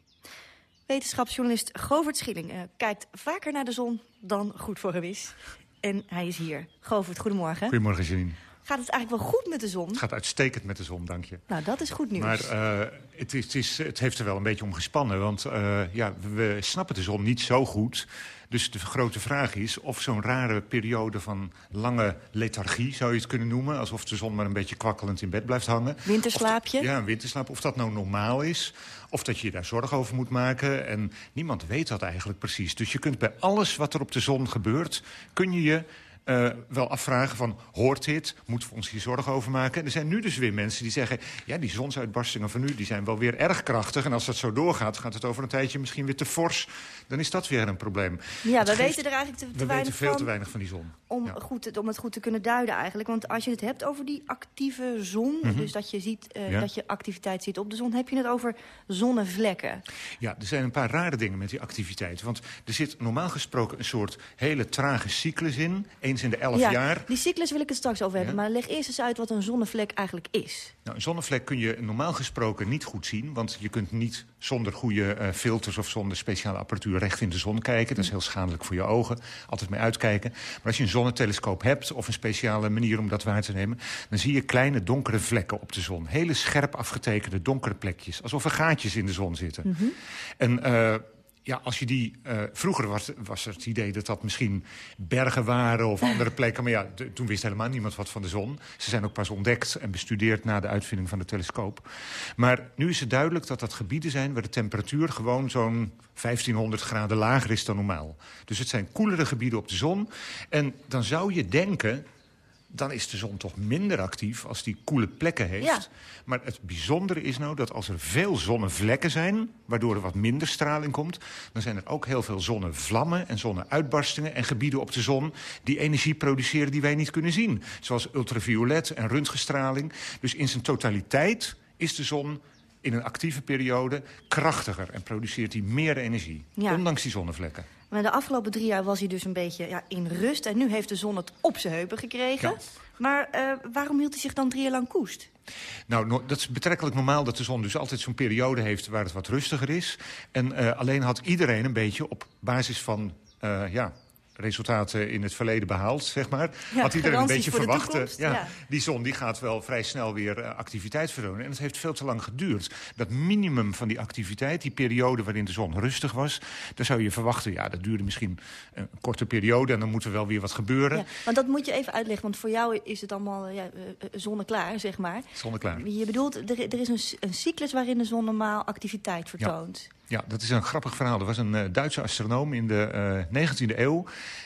Wetenschapsjournalist Govert Schilling uh, kijkt vaker naar de zon dan goed voor hem is. En hij is hier. Govert, goedemorgen. Goedemorgen, Janine. Gaat het eigenlijk wel goed met de zon? Het gaat uitstekend met de zon, dank je. Nou, dat is goed nieuws. Maar uh, het, is, het, is, het, heeft er wel een beetje om gespannen. Want uh, ja, we snappen de zon niet zo goed. Dus de grote vraag is of zo'n rare periode van lange lethargie... zou je het kunnen noemen, alsof de zon maar een beetje kwakkelend in bed blijft hangen. Winterslaapje? Ja, een winterslaap. Of dat nou normaal is, of dat je je daar zorgen over moet maken. En niemand weet dat eigenlijk precies. Dus je kunt bij alles wat er op de zon gebeurt... kun je je uh, wel afvragen van, hoort dit? Moeten we ons hier zorgen over maken? En er zijn nu dus weer mensen die zeggen... ja, die zonsuitbarstingen van nu die zijn wel weer erg krachtig... en als dat zo doorgaat, gaat het over een tijdje misschien weer te fors. Dan is dat weer een probleem. Ja, we weten er eigenlijk te, te we weinig weten veel van te weinig van die zon. Om, ja. goed, om het goed te kunnen duiden eigenlijk. Want als je het hebt over die actieve zon... Mm -hmm. dus dat je ziet uh, ja. dat je activiteit ziet op de zon... heb je het over zonnevlekken. Ja, er zijn een paar rare dingen met die activiteit. Want er zit normaal gesproken een soort hele trage cyclus in... eens in de elf ja, jaar. Die cyclus wil ik het straks over hebben. Ja. Maar leg eerst eens uit wat een zonnevlek eigenlijk is. Nou, een zonnevlek kun je normaal gesproken niet goed zien. Want je kunt niet zonder goede uh, filters of zonder speciale apparatuur recht in de zon kijken. Dat is heel schadelijk voor je ogen. Altijd mee uitkijken. Maar als je een zonnetelescoop hebt of een speciale manier om dat waar te nemen... dan zie je kleine donkere vlekken op de zon. Hele scherp afgetekende donkere plekjes. Alsof er gaatjes in de zon zitten. Mhm. Mm -hmm. En... Uh, ja, als je die... Uh, vroeger was, was er het idee dat dat misschien bergen waren of (laughs) andere plekken. Maar ja, de, toen wist helemaal niemand wat van de zon. Ze zijn ook pas ontdekt en bestudeerd na de uitvinding van de telescoop. Maar nu is het duidelijk dat dat gebieden zijn... waar de temperatuur gewoon zo'n 1500 graden lager is dan normaal. Dus het zijn koelere gebieden op de zon. En dan zou je denken dan is de zon toch minder actief als die koele plekken heeft. Ja. Maar het bijzondere is nou dat als er veel zonnevlekken zijn... waardoor er wat minder straling komt... dan zijn er ook heel veel zonnevlammen en zonneuitbarstingen... en gebieden op de zon die energie produceren die wij niet kunnen zien. Zoals ultraviolet en röntgenstraling. Dus in zijn totaliteit is de zon in een actieve periode krachtiger... en produceert hij meer energie, Ja. ondanks die zonnevlekken. Maar de afgelopen drie jaar was hij dus een beetje ja, in rust. En nu heeft de zon het op zijn heupen gekregen. Ja. Maar uh, waarom hield hij zich dan drie jaar lang koest? Nou, no, dat is betrekkelijk normaal dat de zon dus altijd zo'n periode heeft... waar het wat rustiger is. En uh, alleen had iedereen een beetje op basis van... Uh, ja, resultaten in het verleden behaald, zeg maar. Ja, had iedereen een beetje verwacht... toekomst, ja, ja. die zon die gaat wel vrij snel weer uh, activiteit vertonen. En het heeft veel te lang geduurd. Dat minimum van die activiteit, die periode waarin de zon rustig was... daar zou je verwachten, ja, dat duurde misschien een korte periode... en dan moet er wel weer wat gebeuren. Ja, want dat moet je even uitleggen, want voor jou is het allemaal ja, uh, zonneklaar, zeg maar. Zonneklaar. Je bedoelt, er, er is een, een, cyclus waarin de zon normaal activiteit vertoont. Ja. Ja, dat is een grappig verhaal. Er was een uh, Duitse astronoom in de uh, 19e eeuw.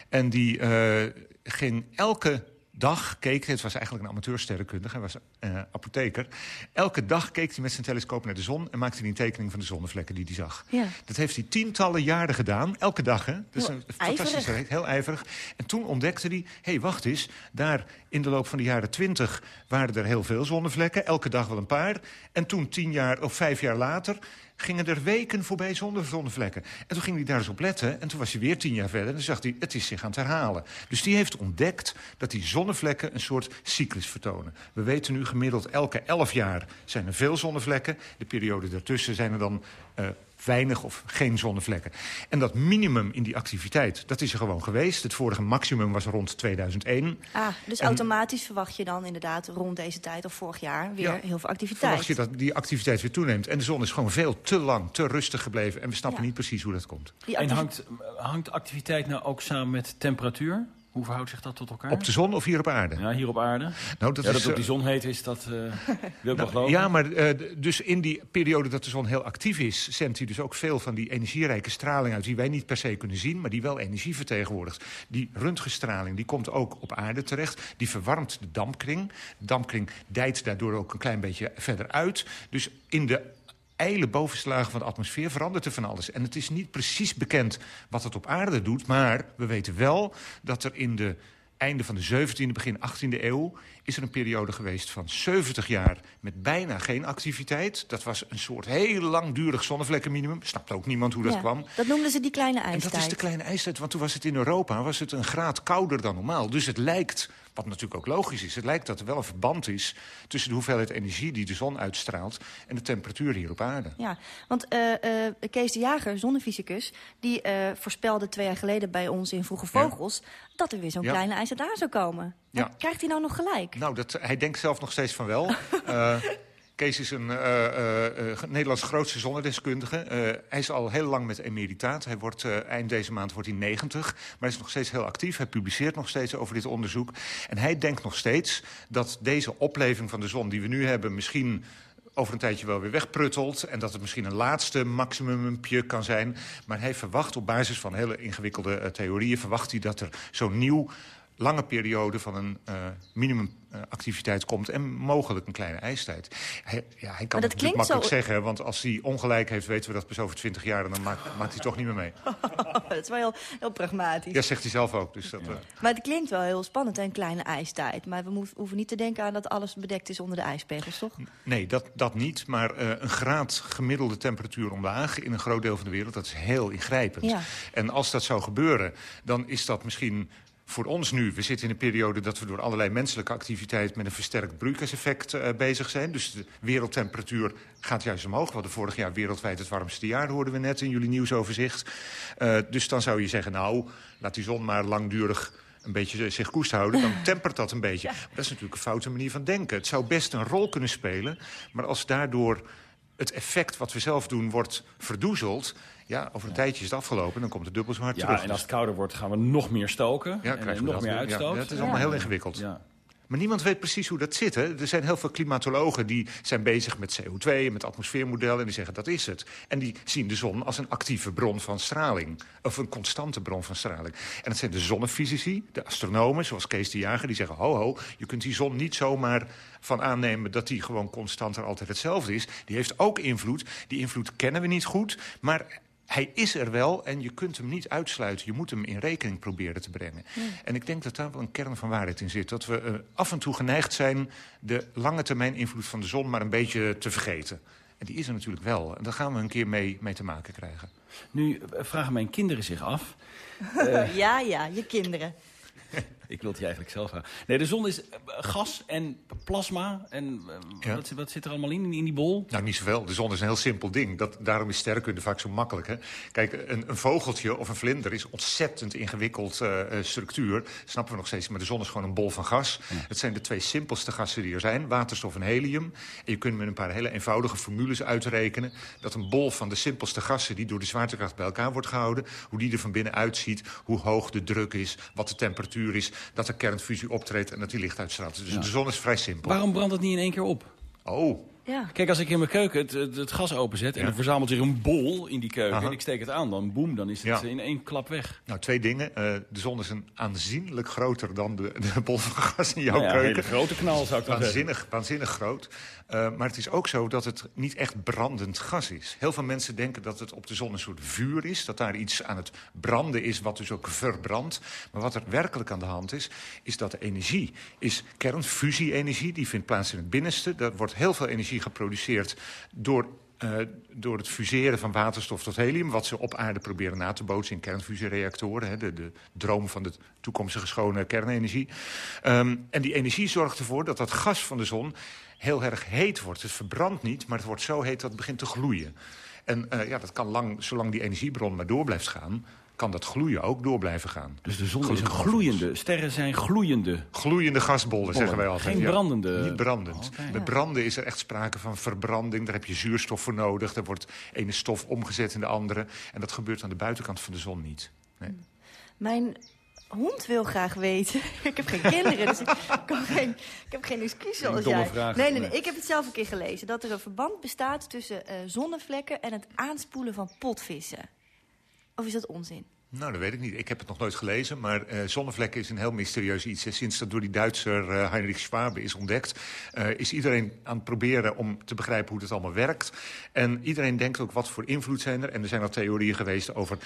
En die uh, ging elke dag keek, het was eigenlijk een amateursterrenkundige, hij was uh, apotheker. Elke dag keek hij met zijn telescoop naar de zon en maakte hij een tekening van de zonnevlekken die hij zag. Ja. Dat heeft hij tientallen jaren gedaan, elke dag. Hè? Dat is Heel een reek, heel ijverig. En toen ontdekte hij, hé, hey, wacht eens, daar in de loop van de jaren twintig waren er heel veel zonnevlekken, elke dag wel een paar. En toen tien jaar of vijf jaar later gingen er weken voorbij zonder zonnevlekken. En toen ging hij daar eens op letten. En toen was hij weer tien jaar verder. En dan zag hij, het is zich aan het herhalen. Dus die heeft ontdekt dat die zonnevlekken een soort cyclus vertonen. We weten nu gemiddeld elke elf jaar zijn er veel zonnevlekken. De periode daartussen zijn er dan uh, weinig of geen zonnevlekken. En dat minimum in die activiteit, dat is er gewoon geweest. Het vorige maximum was rond 2001. Ah, dus En- automatisch verwacht je dan inderdaad rond deze tijd of vorig jaar weer Ja. heel veel activiteit. Verwacht je dat die activiteit weer toeneemt. En de zon is gewoon veel te lang, te rustig gebleven. En we snappen Ja. niet precies hoe dat komt. En hangt, hangt activiteit nou ook samen met temperatuur? Hoe verhoudt zich dat tot elkaar? Op de zon of hier op aarde? Ja, hier op aarde. Nou, dat ja, is, dat op eh, die zon heet is, dat eh, (laughs) wil ik wel Nou, geloven. ja, maar eh, dus in die periode dat de zon heel actief is... zendt hij dus ook veel van die energierijke straling uit... die wij niet per se kunnen zien, maar die wel energie vertegenwoordigt. Die röntgenstraling die komt ook op aarde terecht. Die verwarmt de dampkring. De dampkring dijt daardoor ook een klein beetje verder uit. Dus in de ijle bovenste lagen van de atmosfeer verandert er van alles. En het is niet precies bekend wat het op aarde doet... maar we weten wel dat er in de einde van de 17e, begin 18e eeuw... is er een periode geweest van 70 jaar met bijna geen activiteit. Dat was een soort heel langdurig zonnevlekkenminimum. Snapt ook niemand hoe dat Ja, kwam. Dat noemden ze die kleine En ijstijd. dat is de kleine ijstijd, want toen was het in Europa was het een graad kouder dan normaal. Dus het lijkt Wat natuurlijk ook logisch is. Het lijkt dat er wel een verband is tussen de hoeveelheid energie die de zon uitstraalt... en de temperatuur hier op aarde. Ja, want uh, uh, Kees de Jager, zonnefysicus... die uh, voorspelde twee jaar geleden bij ons in Vroege Vogels... Ja. dat er weer zo'n ja. kleine ijzer daar zou komen. Ja. Krijgt hij nou nog gelijk? Nou, dat, hij denkt zelf nog steeds van wel. (laughs) Kees is een uh, Nederlands grootste zonnedeskundige. Hij is al heel lang met emeritaat. Hij wordt, eind deze maand wordt hij 90. Maar hij is nog steeds heel actief. Hij publiceert nog steeds over dit onderzoek. En hij denkt nog steeds dat deze opleving van de zon die we nu hebben... misschien over een tijdje wel weer wegpruttelt... en dat het misschien een laatste maximumpje kan zijn. Maar hij verwacht op basis van hele ingewikkelde theorieën... verwacht hij dat er zo'n nieuw lange periode van een uh, minimumactiviteit komt... en mogelijk een kleine ijstijd. Hij, ja, hij kan het makkelijk zo... zeggen, want als hij ongelijk heeft... weten we dat pas over 20 jaar en dan maakt, maakt hij toch niet meer mee. (laughs) dat is wel heel, heel, pragmatisch. Ja, zegt hij zelf ook. Dus dat, ja. uh... Maar het klinkt wel heel spannend, een kleine ijstijd. Maar we hoeven niet te denken aan dat alles bedekt is onder de ijspegels, toch? Nee, dat, dat niet. Maar uh, een graad gemiddelde temperatuur omlaag... in een groot deel van de wereld, dat is heel ingrijpend. Ja. En als dat zou gebeuren, dan is dat misschien voor ons nu, we zitten in een periode dat we door allerlei menselijke activiteit met een versterkt broeikaseffect uh, bezig zijn. Dus de wereldtemperatuur gaat juist omhoog. We hadden vorig jaar wereldwijd het warmste jaar, hoorden we net in jullie nieuwsoverzicht. Uh, dus dan zou je zeggen, nou, laat die zon maar langdurig een beetje zich koest houden, dan (laughs) tempert dat een beetje. Ja. Maar dat is natuurlijk een foute manier van denken. Het zou best een rol kunnen spelen, maar als daardoor het effect wat we zelf doen wordt verdoezeld... Ja, over een ja. tijdje is het afgelopen, dan komt het dubbel zo hard ja, terug. en als het kouder wordt gaan we nog meer stoken ja, en nog meer uitstoot. Ja, het is allemaal heel ingewikkeld. Ja. Maar niemand weet precies hoe dat zit. Hè? Er zijn heel veel klimatologen die zijn bezig met CO2 en met atmosfeermodellen... en die zeggen dat is het. En die zien de zon als een actieve bron van straling. Of een constante bron van straling. En dat zijn de zonnefysici, de astronomen, zoals Kees de Jager... die zeggen, ho ho, je kunt die zon niet zomaar van aannemen... dat die gewoon constant er altijd hetzelfde is. Die heeft ook invloed. Die invloed kennen we niet goed, maar hij is er wel en je kunt hem niet uitsluiten. Je moet hem in rekening proberen te brengen. En ik denk dat daar wel een kern van waarheid in zit. Dat we uh, af en toe geneigd zijn de lange termijn invloed van de zon... maar een beetje te vergeten. En die is er natuurlijk wel. En daar gaan we een keer mee, mee te maken krijgen. Nu vragen mijn kinderen zich af... uh... (laughs) ja, ja, je kinderen. (laughs) Ik wil het je eigenlijk zelf houden. Nee, de zon is gas en plasma. En ja. wat, wat, zit er allemaal in, in die bol? Nou, niet zoveel. De zon is een heel simpel ding. Dat, daarom is sterrenkunde vaak zo makkelijk. Hè? Kijk, een, een, vogeltje of een vlinder is ontzettend ingewikkeld uh, structuur. Snappen we nog steeds. Maar de zon is gewoon een bol van gas. Ja. Het zijn de twee simpelste gassen die er zijn. Waterstof en helium. En je kunt met een paar hele eenvoudige formules uitrekenen... dat een bol van de simpelste gassen die door de zwaartekracht bij elkaar wordt gehouden... hoe die er van binnen uitziet, hoe hoog de druk is, wat de temperatuur is dat er kernfusie optreedt en dat die licht uitstraalt. Dus ja. de zon is vrij simpel. Waarom brandt het niet in één keer op? Oh. Ja. Kijk, als ik in mijn keuken het, het, het gas openzet... en ja. er verzamelt zich een bol in die keuken... Aha. en ik steek het aan, dan boem, dan is het ja. in één klap weg. Nou, twee dingen. Uh, de zon is een aanzienlijk groter dan de, de bol van gas in jouw nou ja, keuken. Een grote knal, zou ik dan waanzinnig, zeggen. Waanzinnig groot. Uh, maar het is ook zo dat het niet echt brandend gas is. Heel veel mensen denken dat het op de zon een soort vuur is. Dat daar iets aan het branden is wat dus ook verbrandt. Maar wat er werkelijk aan de hand is, is dat de energie is kernfusie-energie. Die vindt plaats in het binnenste. Er wordt heel veel energie geproduceerd door uh, door het fuseren van waterstof tot helium... wat ze op aarde proberen na te bootsen in kernfusiereactoren. Hè, de, de droom van de toekomstige schone kernenergie. Um, en die energie zorgt ervoor dat dat gas van de zon heel erg heet wordt. Het verbrandt niet, maar het wordt zo heet dat het begint te gloeien. En uh, ja, dat kan lang, zolang die energiebron maar door blijft gaan kan dat gloeien ook door blijven gaan. Dus de zon is een gloeiende, sterren zijn gloeiende... Gloeiende gasbollen, Bollen. zeggen wij altijd. Geen brandende... Ja, niet brandend. Oh, okay, Bij branden is er echt sprake van verbranding. Daar heb je zuurstof voor nodig. Er wordt ene stof omgezet in de andere. En dat gebeurt aan de buitenkant van de zon niet. Nee. Mijn hond wil graag weten. (laughs) ik heb geen kinderen, dus ik, (laughs) kan geen, ik heb geen excuus zoals jij. Vraag, nee, nee, nee, ik heb het zelf een keer gelezen. Dat er een verband bestaat tussen uh, zonnevlekken en het aanspoelen van potvissen. Of is dat onzin? Nou, dat weet ik niet. Ik heb het nog nooit gelezen. Maar uh, zonnevlekken is een heel mysterieus iets. Sinds dat door die Duitser uh, Heinrich Schwabe is ontdekt... Uh, is iedereen aan het proberen om te begrijpen hoe het allemaal werkt. En iedereen denkt ook wat voor invloed zijn er. En er zijn al theorieën geweest over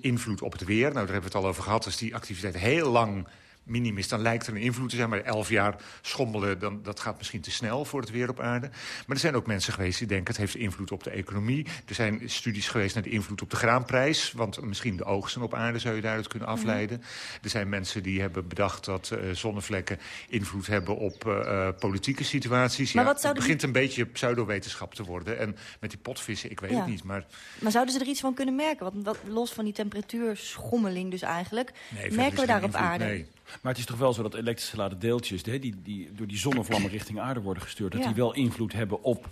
invloed op het weer. Nou, daar hebben we het al over gehad. Als die activiteit heel lang minim is, dan lijkt er een invloed te zijn. Maar elf jaar schommelen, dan, dat gaat misschien te snel voor het weer op aarde. Maar er zijn ook mensen geweest die denken... het heeft invloed op de economie. Er zijn studies geweest naar de invloed op de graanprijs. Want misschien de oogsten op aarde zou je daaruit kunnen Mhm. afleiden. Er zijn mensen die hebben bedacht dat uh, zonnevlekken invloed hebben op uh, politieke situaties. Maar ja, wat het begint die... een beetje pseudowetenschap te worden. En met die potvissen, ik weet ja. het niet. Maar... maar zouden ze er iets van kunnen merken? Want los van die temperatuurschommeling dus eigenlijk... Nee, merken we daar op aarde? Nee. Maar het is toch wel zo dat elektrische geladen deeltjes... Die, die, die door die zonnevlammen richting aarde worden gestuurd... dat ja. die wel invloed hebben op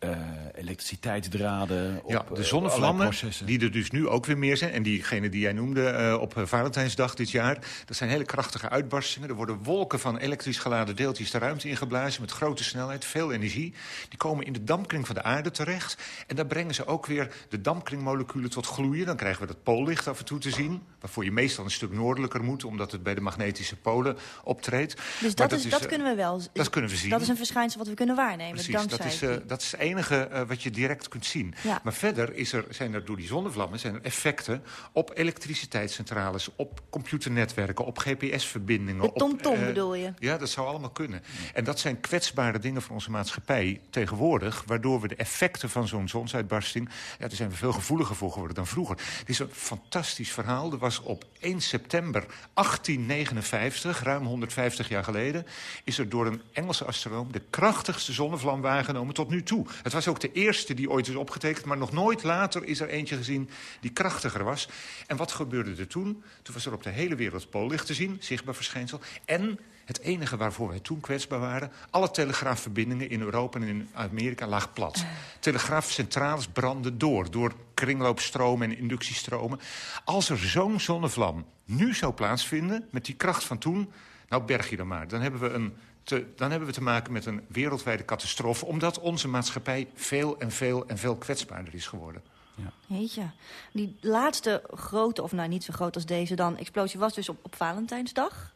uh, elektriciteitsdraden, op ja, de uh, zonnevlammen, die er dus nu ook weer meer zijn... en diegene die jij noemde uh, op Valentijnsdag dit jaar... dat zijn hele krachtige uitbarstingen. Er worden wolken van elektrisch geladen deeltjes de ruimte ingeblazen... met grote snelheid, veel energie. Die komen in de dampkring van de aarde terecht. En daar brengen ze ook weer de dampkringmoleculen tot gloeien. Dan krijgen we dat poollicht af en toe te zien... waarvoor je meestal een stuk noordelijker moet... omdat het bij de magnetische polen optreedt. Dus dat, dat, is, dat is, kunnen we wel Dat kunnen we zien. Dat is een verschijnsel wat we kunnen waarnemen, Precies, dankzij dat is, uh, dat is het enige uh, wat je direct kunt zien. Ja. Maar verder is er, zijn er door die zonnevlammen zijn er effecten op elektriciteitscentrales, op computernetwerken, op GPS-verbindingen. De tomtom op, uh, bedoel je? Ja, dat zou allemaal kunnen. En dat zijn kwetsbare dingen van onze maatschappij tegenwoordig, waardoor we de effecten van zo'n zonsuitbarsting, ja, daar zijn we veel gevoeliger voor geworden dan vroeger. Het is een fantastisch verhaal. Er was op 1 september 1859, ruim 150 jaar geleden, is er door een Engelse astronoom de krachtigste zonnevlam waargenomen tot nu toe. Het was ook de eerste die ooit is opgetekend, maar nog nooit later is er eentje gezien die krachtiger was. En wat gebeurde er toen? Toen was er op de hele wereld poollicht te zien, zichtbaar verschijnsel. En het enige waarvoor wij toen kwetsbaar waren... alle telegraafverbindingen in Europa en in Amerika lagen plat. Telegraafcentrales brandden door, door kringloopstromen en inductiestromen. Als er zo'n zonnevlam nu zou plaatsvinden, met die kracht van toen... nou berg je dan maar. Dan hebben we een te, dan hebben we te maken met een wereldwijde catastrofe... omdat onze maatschappij veel en veel en veel kwetsbaarder is geworden. Ja. Jeetje. Die laatste grote, of nou niet zo groot als deze dan, explosie was dus op, op Valentijnsdag.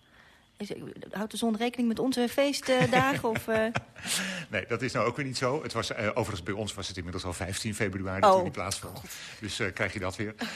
Houdt de zon rekening met onze feestdagen? (laughs) of, uh... Nee, dat is nou ook weer niet zo. Het was, uh, overigens, bij ons was het inmiddels al 15 februari oh. toen die plaatsvond. Dus uh, krijg je dat weer. (laughs)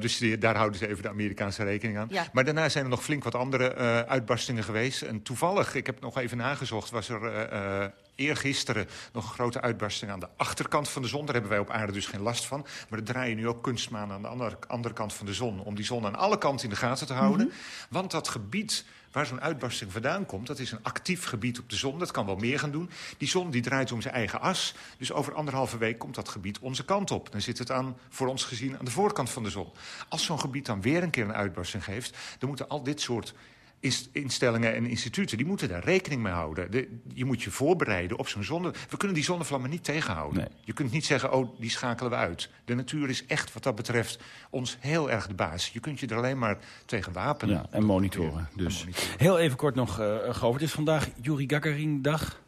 Dus die, daar houden ze even de Amerikaanse rekening aan. Ja. Maar daarna zijn er nog flink wat andere uitbarstingen geweest. En toevallig, ik heb nog even nagezocht, was er eergisteren nog een grote uitbarsting aan de achterkant van de zon. Daar hebben wij op aarde dus geen last van. Maar er draaien nu ook kunstmanen aan de andere, andere kant van de zon... om die zon aan alle kanten in de gaten te houden. Mhm. Want dat gebied waar zo'n uitbarsting vandaan komt... dat is een actief gebied op de zon, dat kan wel meer gaan doen. Die zon die draait om zijn eigen as. Dus over anderhalve week komt dat gebied onze kant op. Dan zit het aan, voor ons gezien aan de voorkant van de zon. Als zo'n gebied dan weer een keer een uitbarsting geeft... dan moeten al dit soort instellingen en instituten, die moeten daar rekening mee houden. De, je moet je voorbereiden op zo'n zonne... We kunnen die zonnevlammen niet tegenhouden. Nee. Je kunt niet zeggen, oh, die schakelen we uit. De natuur is echt, wat dat betreft, ons heel erg de baas. Je kunt je er alleen maar tegen wapenen. Ja, en monitoren. Dus. En monitoren. Heel even kort nog, uh, Govert. Het is vandaag Yuri Gagarin-dag.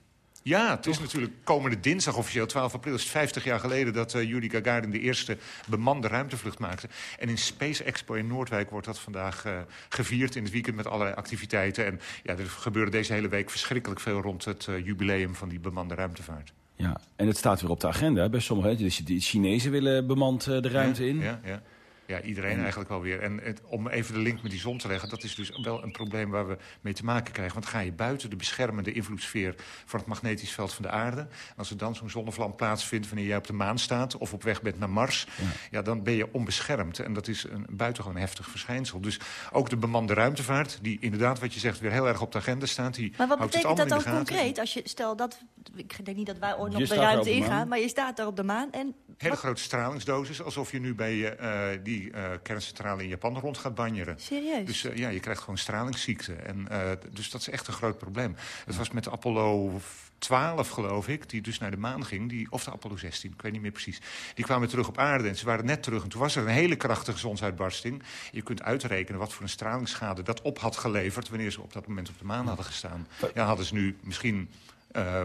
Ja, het is natuurlijk komende dinsdag officieel, 12 april... is het 50 jaar geleden dat uh, Yuri Gagarin de eerste bemande ruimtevlucht maakte. En in Space Expo in Noordwijk wordt dat vandaag uh, gevierd... in het weekend met allerlei activiteiten. En ja, er gebeurde deze hele week verschrikkelijk veel... rond het uh, jubileum van die bemande ruimtevaart. Ja, en het staat weer op de agenda bij sommigen. Dus de Chinezen willen bemand de ruimte ja, in. Ja, ja. Ja, iedereen en... eigenlijk wel weer. En het, om even de link met die zon te leggen... dat is dus wel een probleem waar we mee te maken krijgen. Want ga je buiten de beschermende invloedssfeer... van het magnetisch veld van de aarde... en als er dan zo'n zonnevlam plaatsvindt... wanneer jij op de maan staat of op weg bent naar Mars... Ja. ja. dan ben je onbeschermd. En dat is een buitengewoon heftig verschijnsel. Dus ook de bemande ruimtevaart... die inderdaad, wat je zegt, weer heel erg op de agenda staat... Die maar wat houdt betekent dat dan concreet? Als je, stel dat, ik denk niet dat wij ooit nog de ruimte ingaan... maar je staat daar op de maan en... Hele wat- grote stralingsdosis, alsof je nu bij uh, die uh, kerncentrale in Japan rond gaat banjeren. Serieus? Dus uh, ja, je krijgt gewoon stralingsziekte. En, uh, dus dat is echt een groot probleem. Het was met de Apollo 12, geloof ik, die dus naar de maan ging. Die, of de Apollo 16, ik weet niet meer precies. Die kwamen terug op aarde en ze waren net terug. En toen was er een hele krachtige zonsuitbarsting. Je kunt uitrekenen wat voor een stralingsschade dat op had geleverd... wanneer ze op dat moment op de maan hadden gestaan. Ja, hadden ze nu misschien... Uh,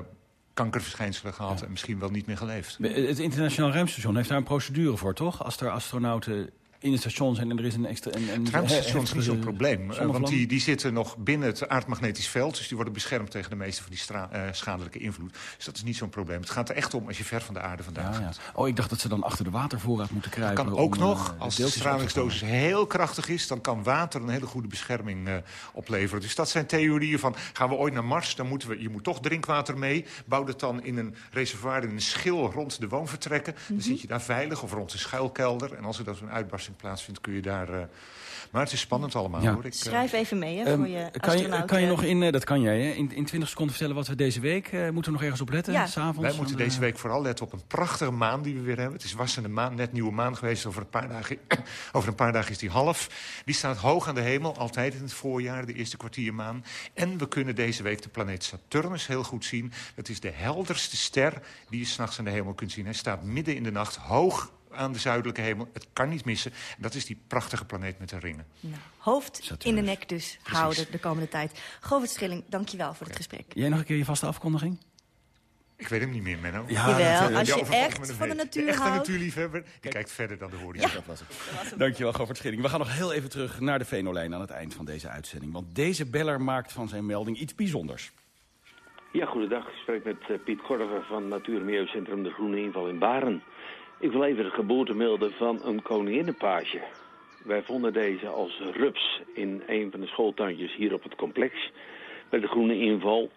kankerverschijnselen gehad ja. en misschien wel niet meer geleefd. Het internationaal ruimtestation heeft daar een procedure voor, toch? Als er astronauten in het station zijn en er is een extra... Een, een Tramstations is niet zo'n probleem. want die, die zitten nog binnen het aardmagnetisch veld. Dus die worden beschermd tegen de meeste van die uh, schadelijke invloed. Dus dat is niet zo'n probleem. Het gaat er echt om als je ver van de aarde vandaan ja, gaat. Ja. Oh, ik dacht dat ze dan achter de watervoorraad moeten kruipen. Dat kan ook om, nog. Als de stralingsdosis heel krachtig is... dan kan water een hele goede bescherming uh, opleveren. Dus dat zijn theorieën van... gaan we ooit naar Mars, dan moeten we... je moet toch drinkwater mee. Bouw dat dan in een reservoir, in een schil rond de woonvertrekken. Mm -hmm. Dan zit je daar veilig of rond een schuilkelder. En als er dan zo'n uitbarsting plaatsvindt, kun je daar... Uh, maar het is spannend allemaal, ja. hoor. Ik, Schrijf even mee, hè, um, voor je kan je, kan je nog in, uh, dat kan jij, hè? In, in 20 seconden vertellen wat we deze week... Uh, moeten we nog ergens op letten, ja. s'avonds? Wij moeten deze week vooral letten op een prachtige maan die we weer hebben. Het is wassende maan, net nieuwe maan geweest. Over een paar dagen, (clears throat) over een paar dagen is die half. Die staat hoog aan de hemel, altijd in het voorjaar, de eerste kwartiermaan. En we kunnen deze week de planeet Saturnus heel goed zien. Dat is de helderste ster die je s'nachts aan de hemel kunt zien. Hij staat midden in de nacht, hoog aan de zuidelijke hemel. Het kan niet missen. En dat is die prachtige planeet met de ringen. Nou, hoofd Saturnus. in de nek dus Precies. houden de komende tijd. Govert Schilling, dank je wel voor het gesprek. Jij nog een keer je vaste afkondiging? Ik weet hem niet meer, Menno. Ja, Jawel, als je echt van de natuur de houdt. natuurliefhebber, die kijkt verder dan de horizon. Ja. Dat was het. Dankjewel, Govert Schilling. We gaan nog heel even terug naar de Venolijn aan het eind van deze uitzending. Want deze beller maakt van zijn melding iets bijzonders. Ja, goedendag. Ik spreek met uh, Piet Korver van Natuur- en Milieucentrum De Groene Inval in Baren. Ik wil even de geboorte melden van een koninginnenpaasje. Wij vonden deze als rups in een van de schooltuintjes hier op het complex. Bij de groene inval.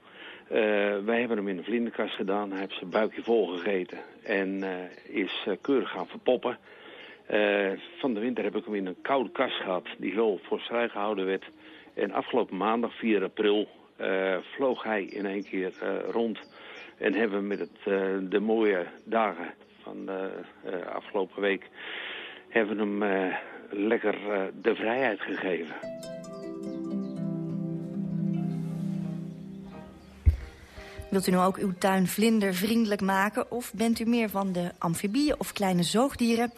Uh, wij hebben hem in een vlinderkast gedaan. Hij heeft zijn buikje volgegeten. En uh, is uh, keurig gaan verpoppen. van de winter heb ik hem in een koude kast gehad. Die wel voor strijd gehouden werd. En afgelopen maandag, 4 april, vloog hij in één keer rond. En hebben we met het, de mooie dagen van de uh, afgelopen week hebben hem uh, lekker de vrijheid gegeven. Wilt u nu ook uw tuin vlindervriendelijk maken of bent u meer van de amfibieën of kleine zoogdieren?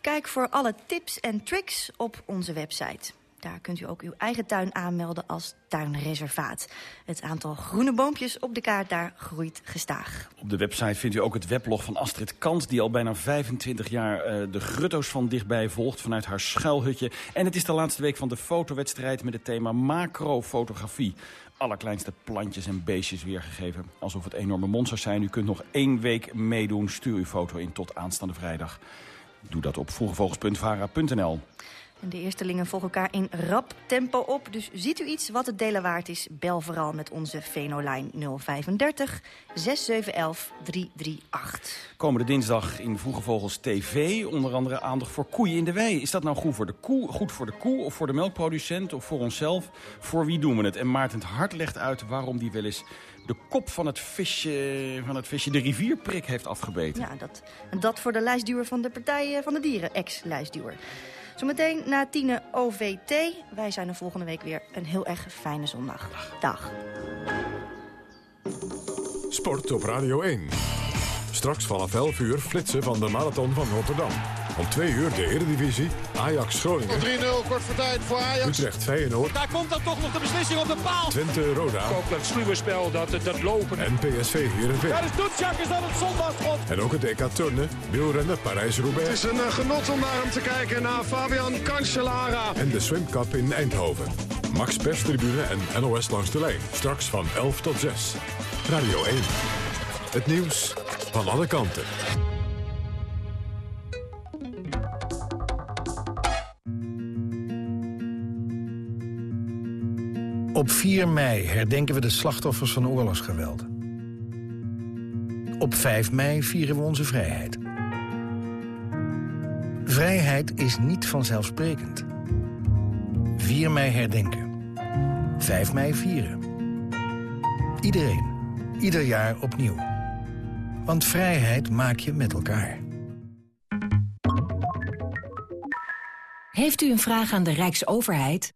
Kijk voor alle tips en tricks op onze website. Daar kunt u ook uw eigen tuin aanmelden als tuinreservaat. Het aantal groene boompjes op de kaart daar groeit gestaag. Op de website vindt u ook het weblog van Astrid Kant... die al bijna 25 jaar uh, de grutto's van dichtbij volgt vanuit haar schuilhutje. En het is de laatste week van de fotowedstrijd met het thema macrofotografie allerkleinste plantjes en beestjes weergegeven. Alsof het enorme monsters zijn. U kunt nog één week meedoen. Stuur uw foto in tot aanstaande vrijdag. Doe dat op vroegevogels.vara.nl. En de eerstelingen volgen elkaar in rap tempo op. Dus ziet u iets wat het delen waard is, bel vooral met onze Venolijn 035 6711 338. Komende dinsdag in Vroege Vogels TV onder andere aandacht voor koeien in de wei. Is dat nou goed voor de koe, goed voor de koe of voor de melkproducent of voor onszelf? Voor wie doen we het? En Maarten het Hart legt uit waarom die wel eens de kop van het visje, van het visje de rivierprik heeft afgebeten. Ja, dat, dat voor de lijstduwer van de Partij van de Dieren, ex-lijstduwer. Zometeen na tienen OVT. Wij zijn er volgende week weer. Een heel erg fijne zondag. Dag. Sport op Radio 1. Straks vanaf 11 uur flitsen van de Marathon van Rotterdam. Om 2 uur de Eredivisie, Ajax Groningen. 3-0, kort voor tijd voor Ajax. Utrecht Feyenoord. Daar komt dan toch nog de beslissing op de paal. Twente Roda. Ook dat sluwe spel, dat, dat lopen. En PSV Heerenveen. Daar is Doetsjak, is dat het zondagschot. En ook het EK Turnen, wielrennen Parijs-Roubaix. Het is een uh, genot om naar hem te kijken, naar Fabian Cancellara. En de Swim Cup in Eindhoven. Max Perstribune en NOS langs de lijn. Straks van 11 tot 6. Radio 1. Het nieuws van alle kanten. Op 4 mei herdenken we de slachtoffers van oorlogsgeweld. Op 5 mei vieren we onze vrijheid. Vrijheid is niet vanzelfsprekend. 4 mei herdenken. 5 mei vieren. Iedereen. Ieder jaar opnieuw. Want vrijheid maak je met elkaar. Heeft u een vraag aan de Rijksoverheid?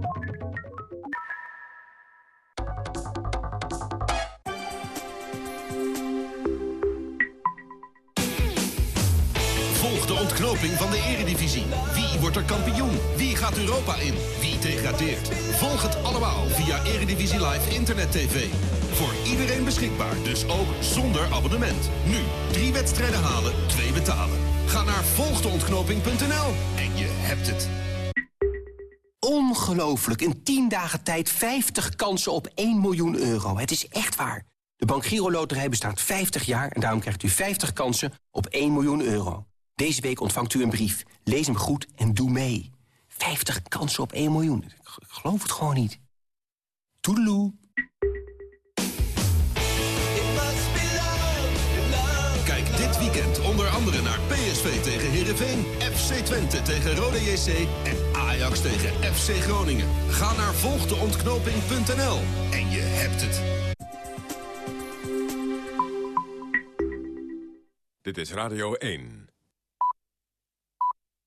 ontknoping van de eredivisie. Wie wordt er kampioen? Wie gaat Europa in? Wie degradeert? Volg het allemaal via Eredivisie Live Internet TV. Voor iedereen beschikbaar, dus ook zonder abonnement. Nu, drie wedstrijden halen, twee betalen. Ga naar volgdeontknoping.nl en je hebt het. Ongelooflijk, in 10 dagen tijd 50 kansen op 1 miljoen euro. Het is echt waar. De Bank Giro Loterij bestaat 50 jaar en daarom krijgt u 50 kansen op 1 miljoen euro. Deze week ontvangt u een brief. Lees hem goed en doe mee. 50 kansen op 1 miljoen. Ik geloof het gewoon niet. Toedeloe. Kijk dit weekend onder andere naar PSV tegen Heerenveen, FC Twente tegen Rode JC en Ajax tegen FC Groningen. Ga naar volgdeontknoping.nl en je hebt het. Dit is Radio 1.